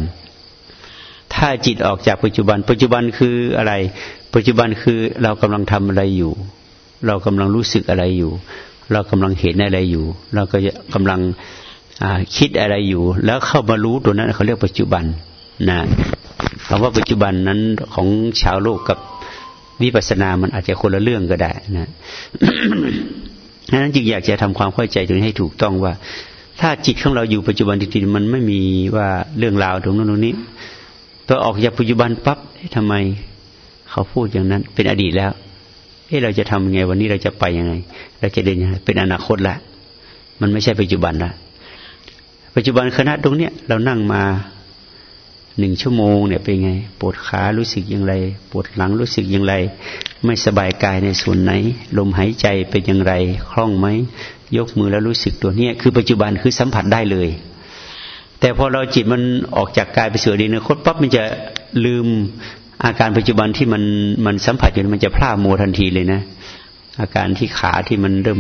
ถ้าจิตออกจากปัจจุบัน ปัจจุบันคืออะไร ปัจจุบันคือเรากำลังทำอะไรอยู่ เรากำลังรู้สึกอะไรอยู่ เรากำลังเห็นอะไรอยู่ เราก็กำลัง คิดอะไรอยู่ แล้วเข้ามารู้ตัวนั้นเขาเรียกปัจจุบันนะคำว่าปัจจุบันนั้นของชาวโลกกับวิปัสสนา มันอาจจะคนละเรื่องก็ได้นะนั้นจึงอยากจะทำความเข้าใจตรงนี้ให้ถูกต้องว่า ถ้าจิตของเราอยู่ปัจจุบันจริงๆมันไม่มีว่าเรื่องราวตรงนู้นตรงนี้ตัวออกจากปัจจุบันปั๊บทำไมเขาพูดอย่างนั้น เป็นอดีตแล้วเฮ้เราจะทำยังไงวันนี้เราจะไปยังไง เราจะเดินยังไงเป็นอนาคตละมันไม่ใช่ปัจจุบันละ ปัจจุบันคณะตรงเนี้ยเรานั่งมาหนึ่งชั่วโมงเนี่ยเป็นไง ปวดขารู้สึกอย่างไร ปวดหลังรู้สึกอย่างไร ไม่สบายกายในส่วนไหน ลมหายใจเป็นอย่างไรคล่องไหมยกมือแล้วรู้สึกตัวเนี้ยคือปัจจุบันคือสัมผัสได้เลย แต่พอเราจิตมันออกจากกายไปสู่อดีตอนาคตปั๊บมันจะลืมอาการปัจจุบันที่มันมันสัมผัสอยู่มันจะพลาดโมทันทีเลยนะ อาการที่ขาที่มันเริ่ม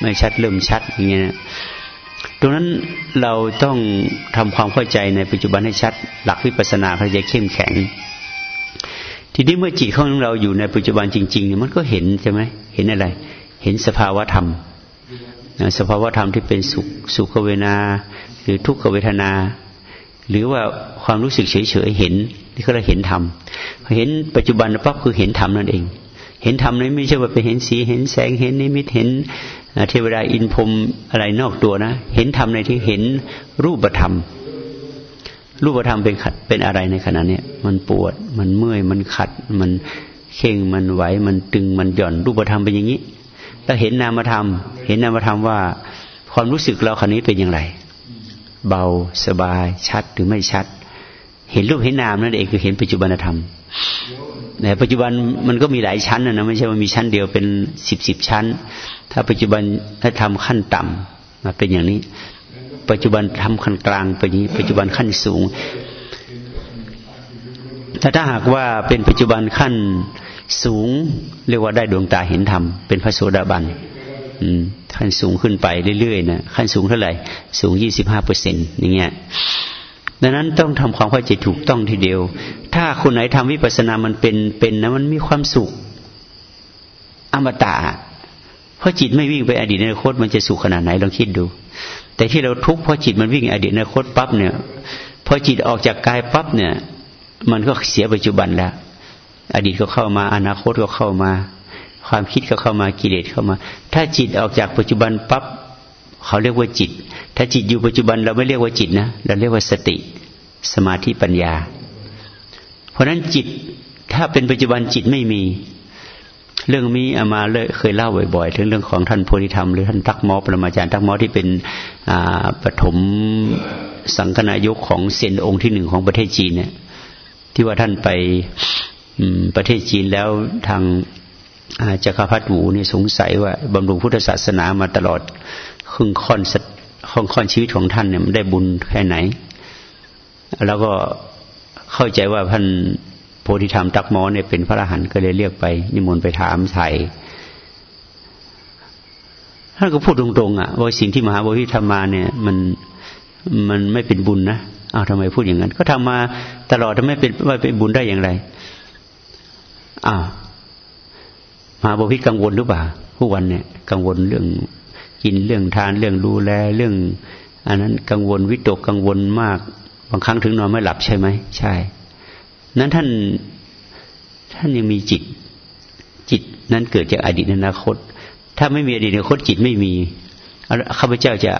ไม่ชัดเริ่มชัดอย่างเงี้ย ตรงนั้นเราต้องทำความเข้าใจในปัจจุบันให้ชัด หลักวิปัสสนาเขาจะเข้มแข็ง ทีนี้เมื่อจิตของเราอยู่ในปัจจุบันจริงๆมันก็เห็นใช่ไหมเห็นอะไร เห็นสภาวะธรรมสภาวะธรรมที่เป็นสุขสุขเวนา หรือทุกขเวทนา หรือว่าความรู้สึกเฉยๆเห็นที่เขาเรียกเห็นธรรมเห็นปัจจุบันปั๊บคือเห็นธรรมนั่นเอง เห็นธรรมนั้นไม่ใช่ว่าไปเห็นสีเห็นแสงเห็นนิมิตเห็น เทวดาอินพรมอะไรนอกตัวนะ เห็นธรรมในที่เห็นรูปธรรม รูปธรรมเป็นขัดเป็นอะไรในขณะนี้มันปวดมันเมื่อยมันขัด มันเข่งมันไหวมันตึงมันหย่อน รูปธรรมเป็นอย่างนี้แล้วเห็นนามธรรม เห็นนามธรรมว่าความรู้สึกเราขณะนี้เป็นอย่างไร เบาสบายชัดหรือไม่ชัด เห็นรูปเห็นนามนั่นเองคือเห็นปัจจุบันธรรม ในปัจจุบันมันก็มีหลายชั้นนะไม่ใช่ว่ามีชั้นเดียวเป็นสิบสิบชั้น ถ้าปัจจุบันถ้าทำขั้นต่ำมาเป็นอย่างนี้ ปัจจุบันทำขั้นกลางเป็นนี้ ปัจจุบันขั้นสูงถ้าถ้าหากว่าเป็นปัจจุบันขั้นสูง เรียกว่าได้ดวงตาเห็นธรรมเป็นพระโสดาบันขั้นสูงขึ้นไปเรื่อยๆนะขั้นสูงเท่าไหร่ สูงยี่สิบห้าเปอร์เซ็นต์อย่างเงี้ย ดังนั้นต้องทำความเข้าใจถูกต้องทีเดียว ถ้าคนไหนทำวิปัสสนามันเป็นเป็นนะมันมีความสุข อมตะ เพราะจิตไม่วิ่งไปอดีตอนาคตมันจะสุขขนาดไหนลองคิดดู แต่ที่เราทุกข์เพราะจิตมันวิ่งอดีตอนาคตปั๊บเนี่ยพอจิตออกจากกายปั๊บเนี่ย มันก็เสียปัจจุบันแล้ว อดีตก็เข้ามาอนาคตก็เข้ามา ความคิดก็เข้ามากิเลสเข้ามา ถ้าจิตออกจากปัจจุบันปั๊บเขาเรียกว่าจิต ถ้าจิตอยู่ปัจจุบันเราไม่เรียกว่าจิตนะเราเรียกว่าสติ สมาธิปัญญา เพราะฉะนั้นจิตถ้าเป็นปัจจุบันจิตไม่มี เรื่องนี้อามาเลยเคยเล่าบ่อยๆถึงเรื่องของท่านโพธิธรรมหรือท่านตักมอปรมาจารย์ตักมอที่เป็นปฐมสังฆนายกของเซนองค์ที่หนึ่งของประเทศจีนเนี่ย ที่ว่าท่านไปประเทศจีนแล้วทางจักรพรรดิหูนี่สงสัยว่าบำรุงพุทธศาสนามาตลอดครึ่งค่อน ครึ่งค่อนชีวิตของท่านเนี่ยมันได้บุญแค่ไหน แล้วก็เข้าใจว่าท่านโพธิธรรมตักมอเนี่ยเป็นพระอรหันต์ก็เลยเรียกไป นิมนต์ไปถามไทยท่านก็พูดตรงๆอะว่าสิ่งที่มหาโพธิธรรมมาเนี่ย มันมันไม่เป็นบุญนะอ้าวทำไมพูดอย่างนั้น ก็ทำมาตลอดทำไมเป็นว่าเป็นบุญได้อย่างไรอ้าวมหาโพธิกังวลหรือเปล่าผู้วันเนี่ย กังวลเรื่อง กินเรื่องทานเรื่องดูแลเรื่อง อันนั้นกังวลวิตกกังวลมาก บางครั้งถึงนอนไม่หลับใช่ไหมใช่ นั้นท่านท่านยังมีจิต จิตนั้นเกิดจากอดีตอนาคต ถ้าไม่มีอดีตอนาคตจิตไม่มีข้าพเจ้าจะ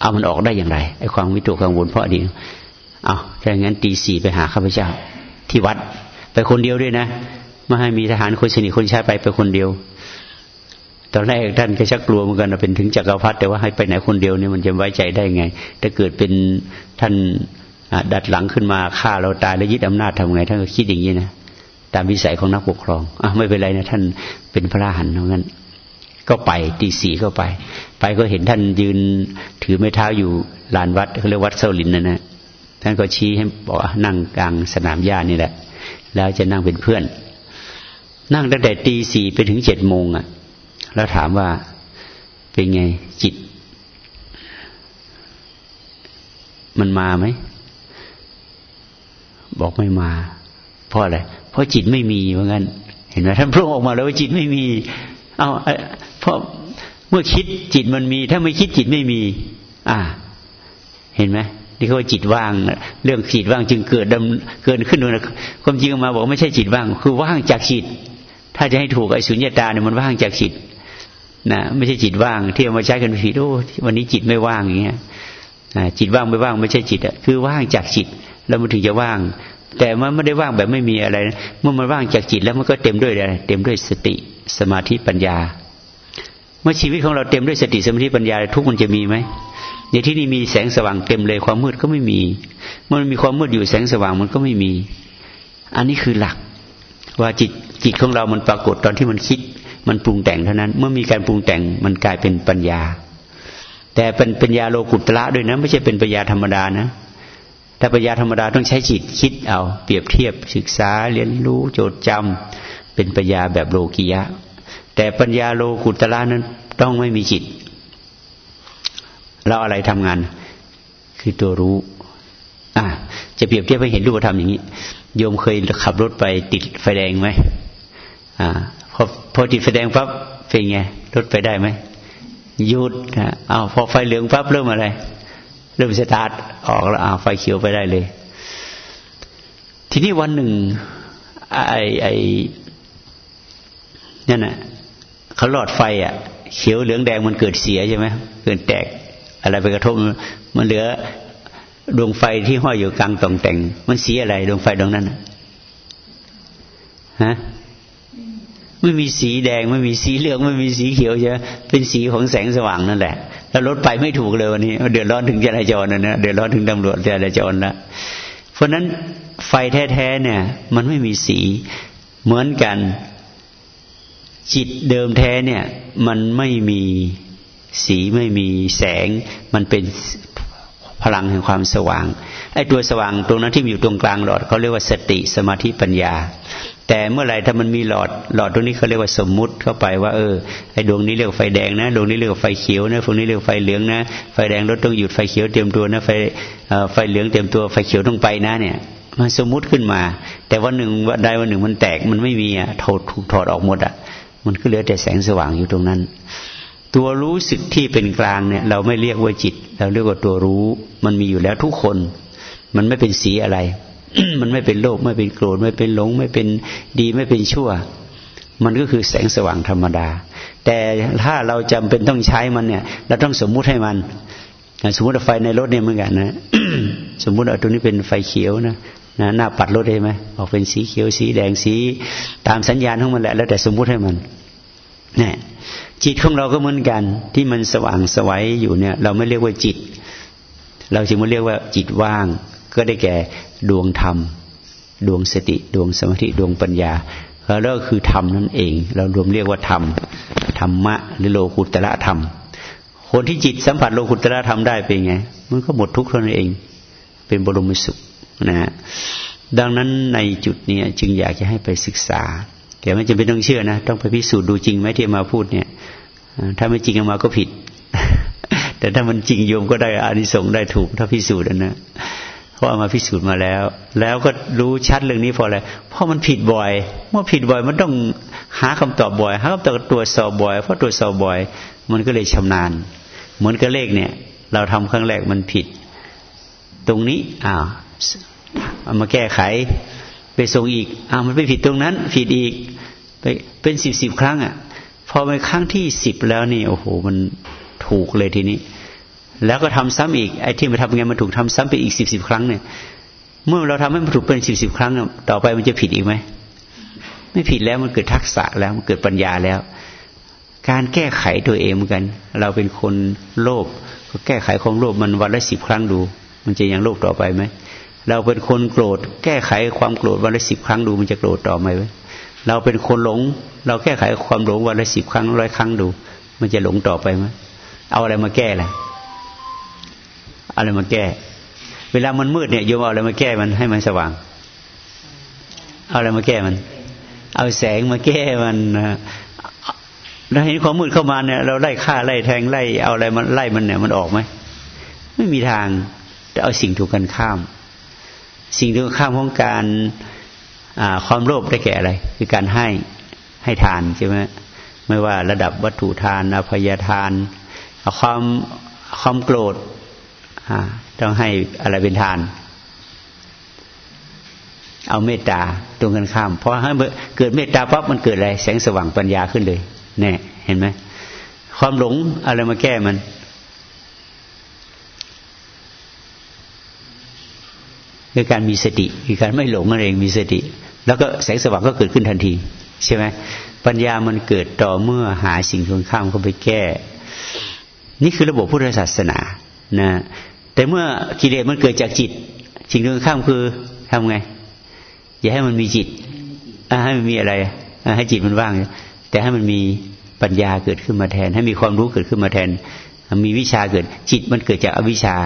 เอามันออกได้อย่างไรไอ้ความวิตกกังวลเพราะอดีตเอาถ้าอย่างนั้นตีสี่ไปหาข้าพเจ้า ที่วัด ไปคนเดียวด้วยนะไม่ให้มีทหารคนสนิทคนใชายไปไปคนเดียว ตอนแรกท่านก็ชักกลัวเหมือนกันเป็นถึงจักรพรรดิแต่ว่าให้ไปไหนคนเดียวเนี่ยมันจะไว้ใจได้ไง ถ้าเกิดเป็นท่านดัดหลังขึ้นมาฆ่าเราตายแล้วยึดอำนาจทำไงท่านก็คิดอย่างนี้นะตามวิสัยของนักปกครองอะไม่เป็นไรนะท่านเป็นพระราหันเท่านั้น ก็ไปตีสีก็ไป ไปก็เห็นท่านยืนถือไม้เท้าอยู่ลานวัดเขาเรียกวัดเซาลินนะนะท่านก็ชี้ให้บอกนั่งกลางสนามหญ้านี่แหละ แล้วจะนั่งเป็นเพื่อน นั่งตั้งแต่ตีสี่ไปถึงเจ็ดโมงอะ แล้วถามว่าเป็นไงจิต มันมาไหม บอกไม่มา เพราะอะไร เพราะจิตไม่มีเหมือนกันเห็นไหมท่านพระองค์ออกมาแล้วว่าจิตไม่มี เอาเพราะเมื่อคิดจิตมันมี ถ้าไม่คิดจิตไม่มี อ่า เห็นไหมนี่เขาจิตว่าง เรื่องจิตว่างจึงเกิดดำเกิดขึ้นนะความจริงมาบอกไม่ใช่จิตว่าง คือว่างจากจิต ถ้าจะให้ถูกไอ้สุญญตาเนี่ยมันว่างจากจิต นะไม่ใช่จิตว่างที่เอามาใช้กันผิดโอ้วันนี้จิตไม่ว่างอย่างเงี้ยจิตว่างไม่ว่างไม่ใช่จิตอะคือว่างจากจิต แล้วมันถึงจะว่าง แต่มันไม่ได้ว่างแบบไม่มีอะไรเมื่อมันว่างจากจิตแล้วมันก็เต็มด้วยอะไรเต็มด้วยสติสมาธิปัญญา เมื่อชีวิตของเราเต็มด้วยสติสมาธิปัญญาทุกมันจะมีไหมในที่นี้มีแสงสว่างเต็มเลยความมืดก็ไม่มีเมื่อมันมีความมืดอยู่แสงสว่างมันก็ไม่มี อันนี้คือหลัก ว่าจิตจิตของเรามันปรากฏตอนที่มันคิด มันปรุงแต่งเท่านั้น เมื่อมีการปรุงแต่งมันกลายเป็นปัญญา แต่เป็นปัญญาโลกุตละด้วยนะไม่ใช่เป็นปัญญาธรรมดานะถ้าปัญญาธรรมดาต้องใช้จิตคิดเอา เปรียบเทียบศึกษาเรียนรู้โจทย์จำเป็นปัญญาแบบโลกิยะ แต่ปัญญาโลกุตละนั้นต้องไม่มีจิต เราอะไรทำงาน คือตัวรู้อะจะเปรียบเทียบให้เห็นรูปธรรมอย่างนี้โยมเคยขับรถไปติดไฟแดงไหมอ่า พอพอติดไฟแดงปั๊บเป็นไงรถไปได้ไหมหยุดนะอ้าวพอไฟเหลืองปั๊บเริ่มอะไร เริ่มสตาร์ทออกแล้วอ้าวไฟเขียวไปได้เลย ทีนี้วันหนึ่ง ไอ้ไอ้นั่นน่ะเขาหลอดไฟอะ เขียวเหลืองแดงมันเกิดเสียใช่ไหมเกิดแตกอะไรไปกระทบมันเหลือดวงไฟที่ห้อยอยู่กลางตองแต่ง มันสีอะไร ดวงไฟดวงนั้นฮะ ไม่มีสีแดง ไม่มีสีเหลือง ไม่มีสีเขียวใช่ไหมเป็นสีของแสงสว่างนั่นแหละ แล้วรถไปไม่ถูกเลยวันนี้ เดือดร้อนถึงจราจรนะนะเดือดร้อนถึงตำรวจจราจรแล้วเพราะนั้นไฟแท้ๆเนี่ย มันไม่มีสีเหมือนกัน จิตเดิมแท้เนี่ย มันไม่มีสีไม่มีแสง มันเป็นพลังแห่งความสว่างไอ้ตัวสว่างตรงนั้นที่อยู่ตรงกลางหลอดเขาเรียกว่าสติสมาธิปัญญา แต่เมื่อไหร่ถ้ามันมีหลอดหลอดตรงนี้เขาเรียกว่าสมมุติเข้าไปว่าเออไอ้ดวงนี้เรียกไฟแดงนะดวงนี้เรียกไฟเขียวนะดวงนี้เรียกไฟเหลืองนะไฟแดงรถต้องหยุดไฟเขียวเตรียมตัวนะไฟไฟเหลืองเตรียมตัวไฟเขียวต้องไปนะเนี่ยมันสมมุติขึ้นมา แต่วันหนึ่งวันใดวันหนึ่งมันแตกมันไม่มีอะถอดถูกถอดออกหมดอะมันก็เหลือแต่แสงสว่างอยู่ตรงนั้น ตัวรู้สึกที่เป็นกลางเนี่ย เราไม่เรียกว่าจิต เราเรียกว่าตัวรู้ มันมีอยู่แล้วทุกคน มันไม่เป็นสีอะไร มันไม่เป็นโลภไม่เป็นโกรธไม่เป็นหลง ไม่เป็นดีไม่เป็นชั่ว มันก็คือแสงสว่างธรรมดา แต่ถ้าเราจำเป็นต้องใช้มันเนี่ยเราต้องสมมุติให้มันสมมติไฟในรถเนี่ยเหมือนกันนะสมมุติเอาตัวนี้เป็นไฟเขียวนะนะหน้าปัดรถได้ไหมออกเป็นสีเขียวสีแดงสี ตามสัญญาณของมันแหละ แล้วแต่สมมุติให้มันเนี่ยจิตของเราก็เหมือนกัน ที่มันสว่างสวัยอยู่เนี่ย เราไม่เรียกว่าจิต เราจึงมาเรียกว่าจิตว่าง ก็ได้แก่ดวงธรรม ดวงสติ ดวงสมาธิ ดวงปัญญาแล้วก็คือธรรมนั่นเอง เรารวมเรียกว่าธรรม ธรรมะ หรือโลกุตระธรรม คนที่จิตสัมผัสโลกุตระธรรมได้เป็นไง มันก็หมดทุกข์เท่านั้นเอง เป็นบรมสุขนะฮะดังนั้นในจุดนี้จึงอยากจะให้ไปศึกษา แต่ไม่จำเป็นต้องเชื่อนะ ต้องไปพิสูจน์ดูจริงไหมที่มาพูดเนี่ย ถ้าไม่จริงมาก็ผิด แต่ถ้ามันจริงโยมก็ได้อานิสงส์ได้ถูก ถ้าพิสูจน์นะ เพราะมาพิสูจน์มาแล้ว แล้วก็รู้ชัดเรื่องนี้พออะไรเพราะมันผิดบ่อย เมื่อผิดบ่อยมันต้องหาคำตอบบ่อยหาคำตอบตรวจสอบบ่อยเพราะตรวจสอบบ่อย มันก็เลยชำนาญ เหมือนกับเลขเนี่ย เราทำครั้งแรกมันผิด ตรงนี้อ้าวเอามาแก้ไข ไปส่งอีกอ้าวมันไปผิดตรงนั้น ผิดอีกไปเป็นสิบสิบครั้งอะพอไปครั้งที่สิบแล้วนี่โอ้โหมันถูกเลยทีนี้ แล้วก็ทำซ้ำอีกไอ้ที่มาทำไงมันถูกทำซ้ำไปอีกสิบสิบครั้งเนี่ย เมื่อเราทำให้มันถูกเป็นสิบสิบครั้งต่อไปมันจะผิดอีกไหมไม่ผิดแล้วมันเกิดทักษะแล้วมันเกิดปัญญาแล้ว การแก้ไขตัวเองเหมือนกัน เราเป็นคนโลภก็แก้ไขความโลภมันวันละสิบครั้งดู มันจะยังโลภต่อไปไหมเราเป็นคนโกรธ แก้ไขความโกรธวันละสิบครั้งดู มันจะโกรธต่อไหมเราเป็นคนหลง เราแก้ไขความหลงวันละสิบครั้งร้อยครั้งดู มันจะหลงต่อไปไหมเอาอะไรมาแก้ล่ะ อะไรมาแก้ เวลามันมืดเนี่ยโยมเอาอะไรมาแก้มันให้มันสว่าง เอาอะไรมาแก้มัน เอาแสงมาแก้มันเราเห็นความมืดเข้ามาเนี่ยเราไล่ฆ่าไล่แทงไล่เอาอะไรมันไล่มันเนี่ยมันออกไหมไม่มีทางเอาสิ่งถูกกันข้าม สิ่งถูกข้ามของการความโลภได้แก่อะไร คือการให้ให้ทานใช่ไหมไม่ว่าระดับวัตถุทานอภัยทาน ความความโกรธ ต้องให้อะไรเป็นทาน เอาเมตตาตรงกันข้ามเพราะให้เกิดเมตตาปั๊บมันเกิดอะไร แสงสว่างปัญญาขึ้นเลยเนี่ยเห็นไหมความหลงอะไรมาแก้มัน คือการมีสติคือการไม่หลงนั่นเองมีสติ แล้วก็แสงสว่างก็เกิดขึ้นทันที ใช่ไหมปัญญามันเกิดต่อเมื่อหาสิ่งตรงข้ามเข้าไปแก้ นี่คือระบบพุทธศาสนานะ แต่เมื่อกิเลสมันเกิดจากจิตสิ่งตรงข้ามคือทำไง อย่าให้มันมีจิตให้มันมีอะไรให้จิตมันว่าง แต่ให้มันมีปัญญาเกิดขึ้นมาแทน ให้มีความรู้เกิดขึ้นมาแทน มีวิชาเกิด จิตมันเกิดจากอวิชชา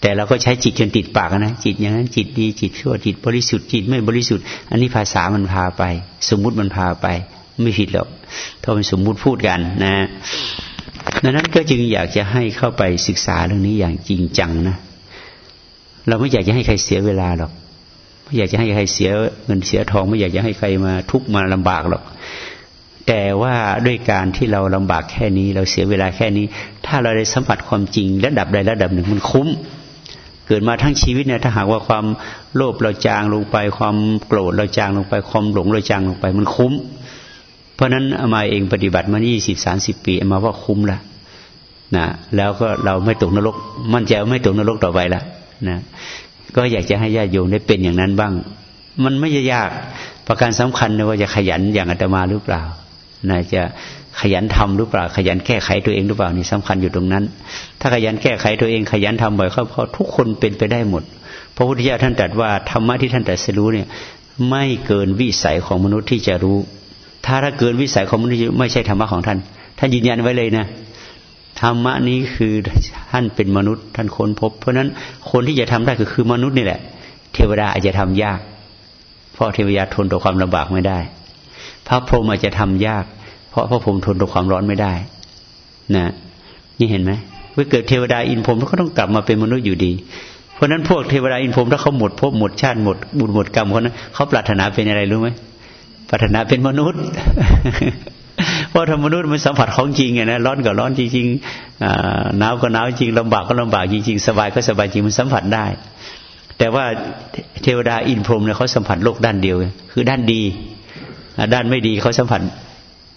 แต่เราก็ใช้จิตจนติดปากนะจิตอย่างนั้นจิตดีจิตชั่วจิตบริสุทธิ์จิตไม่บริสุทธิ์ อันนี้ภาษามันพาไป สมมุติมันพาไป ไม่ผิดหรอกถ้าเป็นสมมุติพูดกันนะ ดังนั้นก็จึงอยากจะให้เข้าไปศึกษาเรื่องนี้อย่างจริงจังนะ เราไม่อยากจะให้ใครเสียเวลาหรอก ไม่อยากจะให้ใครเสียเงินเสียทอง ไม่อยากจะให้ใครมาทุกข์มาลำบากหรอก แต่ว่าด้วยการที่เราลำบากแค่นี้ เราเสียเวลาแค่นี้ ถ้าเราได้สัมผัสความจริงระดับใดระดับหนึ่งมันคุ้ม เกิดมาทั้งชีวิตเนี่ยถ้าหากว่าความโลภเราจางลงไป ความโกรธเราจางลงไป ความหลงเราจางลงไป มันคุ้ม ราะนั้นอามาเองปฏิบัติมายี่สิบสามสิบปีอามาว่าคุ้มละนะแล้วก็เราไม่ตกนรก มั่นใจไม่ตกนรกต่อไปละนะก็อยากจะให้ญาติโยมได้เป็นอย่างนั้นบ้าง มันไม่ยากประการสำคัญนะว่าจะขยันอย่างอาตมาหรือเปล่านะจะขยันทำหรือเปล่า ขยันแก้ไขตัวเองหรือเปล่านี่สำคัญอยู่ตรงนั้น ถ้าขยันแก้ไขตัวเอง ขยันทำบ่อยเข้าเพราะทุกคนเป็นไปได้หมด พระพุทธเจ้าท่านตรัสว่าธรรมะที่ท่านตรัสรู้เนี่ย ไม่เกินวิสัยของมนุษย์ที่จะรู้ ถ้าถ้าเกินวิสัยของมนุษย์ไม่ใช่ธรรมะของท่าน ท่านยืนยันไว้เลยนะธรรมะนี้คือท่านเป็นมนุษย์ ท่านค้นพบ เพราะฉะนั้นคนที่จะทำได้ก็คือมนุษย์นี่แหละ เทวดาอาจจะทำยาก เพราะเทวดาทนต่อความลำบากไม่ได้ พระพรหมอาจจะทำยาก เพราะพระพรหมทนต่อความร้อนไม่ได้ นะ นี่เห็นไหมเมื่อเกิดเทวดาอินพรหมเขาต้องกลับมาเป็นมนุษย์อยู่ดี เพราะนั้นพวกเทวดาอินพรหมถ้าเขาหมดภพหมดชาติหมดบุญหมดกรรมเขานเขาปรารถนาเป็นอะไรรู้ไหม ปรารถนาเป็นมนุษย์ เพราะธรรมนุษย์มันสัมผัสของจริงไงนะร้อนก็ร้อนจริงๆหนาวก็หนาวจริงลำบากก็ลำบากจริงๆ สบายก็สบายจริงมันสัมผัสได้ แต่ว่าเทวดาอินพรหมเนี่ยเขาสัมผัสโลกด้านเดียว คือด้านดี ด้านไม่ดีเขาสัมผัส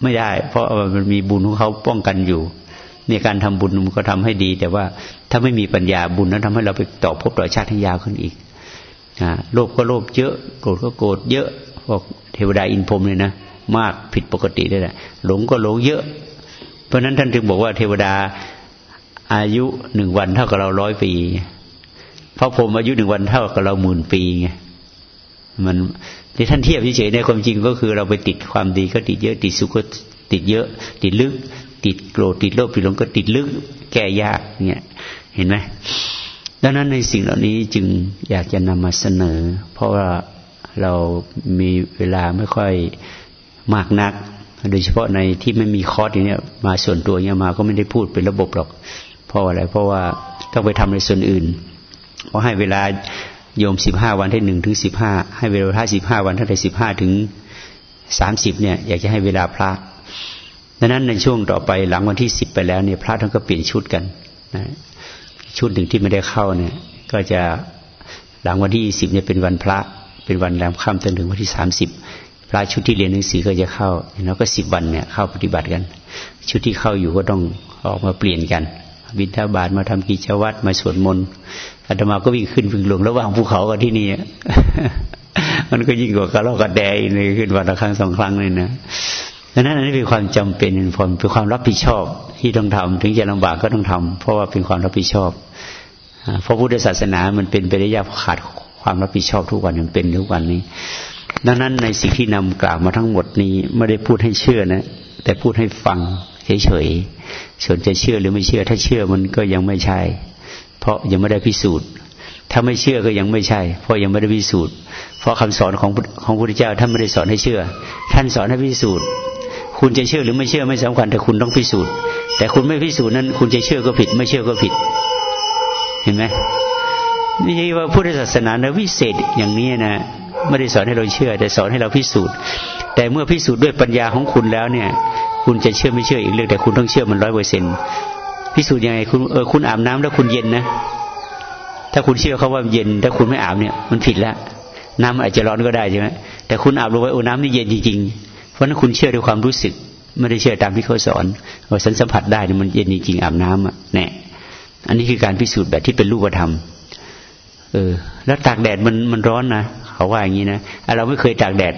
ไม่ได้ เพราะมันมีบุญของเขาป้องกันอยู่เนี่ยการทำบุญมันก็ทำให้ดี แต่ว่าถ้าไม่มีปัญญาบุญนั้นทำให้เราไปต่อภพต่อชาติให้ยาวขึ้นอีกโลภก็โลภเยอะ โกรธก็โกรธเยอะ พวกเทวดาอินพรมเลยนะมากผิดปกติได้แหละหลงก็หลงเยอะ เพราะนั้นท่านถึงบอกว่าเทวดาอายุหนึ่งวันเท่ากับเราร้อยปีพระพรหมอายุหนึ่งวันเท่ากับเราหมื่นปีไงมันที่ท่านเทียบเฉยๆในความจริงก็คือเราไปติดความดีก็ติดเยอะ ติดสุขก็ติดเยอะ ติดลึก ติดโกรธติดโลภติดหลงก็ติดลึก แก้ยากเนี่ย เห็นไหมดังนั้นในสิ่งเหล่านี้จึงอยากจะนำมาเสนอ เพราะว่า เรามีเวลาไม่ค่อยมากนัก โดยเฉพาะในที่ไม่มีคอร์สอย่างเนี้ยมาส่วนตัวเนี่ยมาก็ไม่ได้พูดเป็นระบบหรอก เพราะอะไร เพราะว่าต้องไปทำในส่วนอื่น เพราะให้เวลาโยมสิบห้าวันที่หนึ่งถึงสิบห้าให้เวลาพระสิบห้าวันทั้งแต่สิบห้าถึงสามสิบเนี่ย อยากจะให้เวลาพระดังนั้นในช่วงต่อไปหลังวันที่สิบไปแล้วเนี่ย พระท่านก็เปลี่ยนชุดกันนะชุดหนึ่งที่ไม่ได้เข้าเนี่ย ก็จะหลังวันที่สิบเนี่ยเป็นวันพระ เป็นวันแรมค่ำจนถึงวันที่สามสิบพระชุดที่เรียนหนังสือก็จะเข้าแล้วก็สิบวันเนี่ยเข้าปฏิบัติกัน ชุดที่เข้าอยู่ก็ต้องออกมาเปลี่ยนกัน บิณฑบาตมาทำกิจวัตรมาสวดมนต์อาตมาก็วิ่งขึ้นวิ่งลงระหว่างภูเขากับที่นี่มันก็ยิ่งกว่ากระรอกกระแดเลยขึ้นวันละครั้งสองครั้งเลยนะดังนั้นอันนี้เป็นความจำเป็นเป็นความเป็นความรับผิดชอบที่ต้องทำถึงจะลำบากก็ต้องทำเพราะว่าเป็นความรับผิดชอบเพราะพุทธศาสนามันเป็นไปได้ยากขาด ความรับผิดชอบทุกวันมันเป็นทุกวันนี้ ดังนั้นในสิ่งที่นำกล่าวมาทั้งหมดนี้ไม่ได้พูดให้เชื่อนะ แต่พูดให้ฟังเฉยๆส่วนจะเชื่อหรือไม่เชื่อ ถ้าเชื่อมันก็ยังไม่ใช่ เพราะยังไม่ได้พิสูจน์ ถ้าไม่เชื่อก็ยังไม่ใช่ เพราะยังไม่ได้พิสูจน์ เพราะคำสอนของของพระพุทธเจ้าท่านไม่ได้สอนให้เชื่อ ท่านสอนให้พิสูจน์คุณจะเชื่อหรือไม่เชื่อไม่สำคัญแต่คุณต้องพิสูจน์ แต่คุณไม่พิสูจน์นั้น คุณจะเชื่อก็ผิด ไม่เชื่อก็ผิด เห็นไหม นี่ว่าพุทธศาสนาเนวิเศษอย่างนี้นะไม่ได้สอนให้เราเชื่อ แต่สอนให้เราพิสูจน์ แต่เมื่อพิสูจน์ด้วยปัญญาของคุณแล้วเนี่ย คุณจะเชื่อไม่เชื่ออีกเรื่องแต่คุณต้องเชื่อมันร้อยเปอร์เซ็นพิสูจน์ยังไงคุณเออคุณอาบน้ำแล้วคุณเย็นนะถ้าคุณเชื่อเขาว่าเย็น ถ้าคุณไม่อาบเนี่ย มันผิดล้วน้ำอาจจะร้อนก็ได้ใช่ไหมแต่คุณอาบลงไปโอ้น้ำนี่เย็นจริงๆเพราะนั้นคุณเชื่อด้วยความรู้สึก ไม่ได้เชื่อตามที่เขาสอนว่าฉันสัมผัสได้มันเย็นจริงๆอาบน้ำอะแน่อันนี้คือการพิสูจน์แบบที่เป็นรูปธรรม เออ แล้วตากแดดมันมันร้อนนะเขาว่าอย่างนี้นะเราไม่เคยตากแดด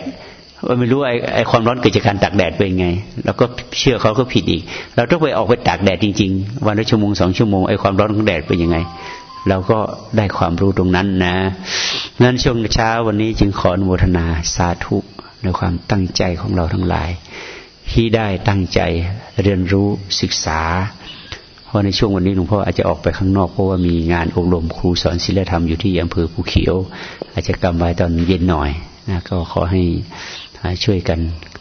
ว่าไม่รู้ไอ้ไอความร้อนเกิดจากการตากแดดเป็นไงเราก็เชื่อเขาก็ผิดอีก เราต้องไปออกไปตากแดดจริง ๆ วันละชั่วโมงสองชั่วโมงไอ้ความร้อนของแดดเป็นยังไง เราก็ได้ความรู้ตรงนั้นนะนั้นช่วงเช้าวันนี้จึงขออนุโมทนาสาธุในความตั้งใจของเราทั้งหลาย ที่ได้ตั้งใจเรียนรู้ศึกษา ราะในช่วงวันนี้หลวงพ่ออาจจะออกไปข้างนอกเพราะว่ามีงานอบรมครูสอนศิลธรรมอยู่ที่อำเภอภูเขียว อาจจะกำไว้ตอนเย็นหน่อยนะก็ขอให้ช่วยกัน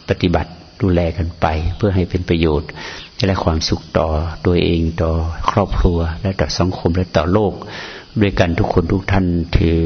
ปฏิบัติดูแลกันไป เพื่อให้เป็นประโยชน์และความสุขต่อตัวเองต่อครอบครัว และต่อสังคมและต่อโลก ด้วยกันทุกคนทุกท่านถือ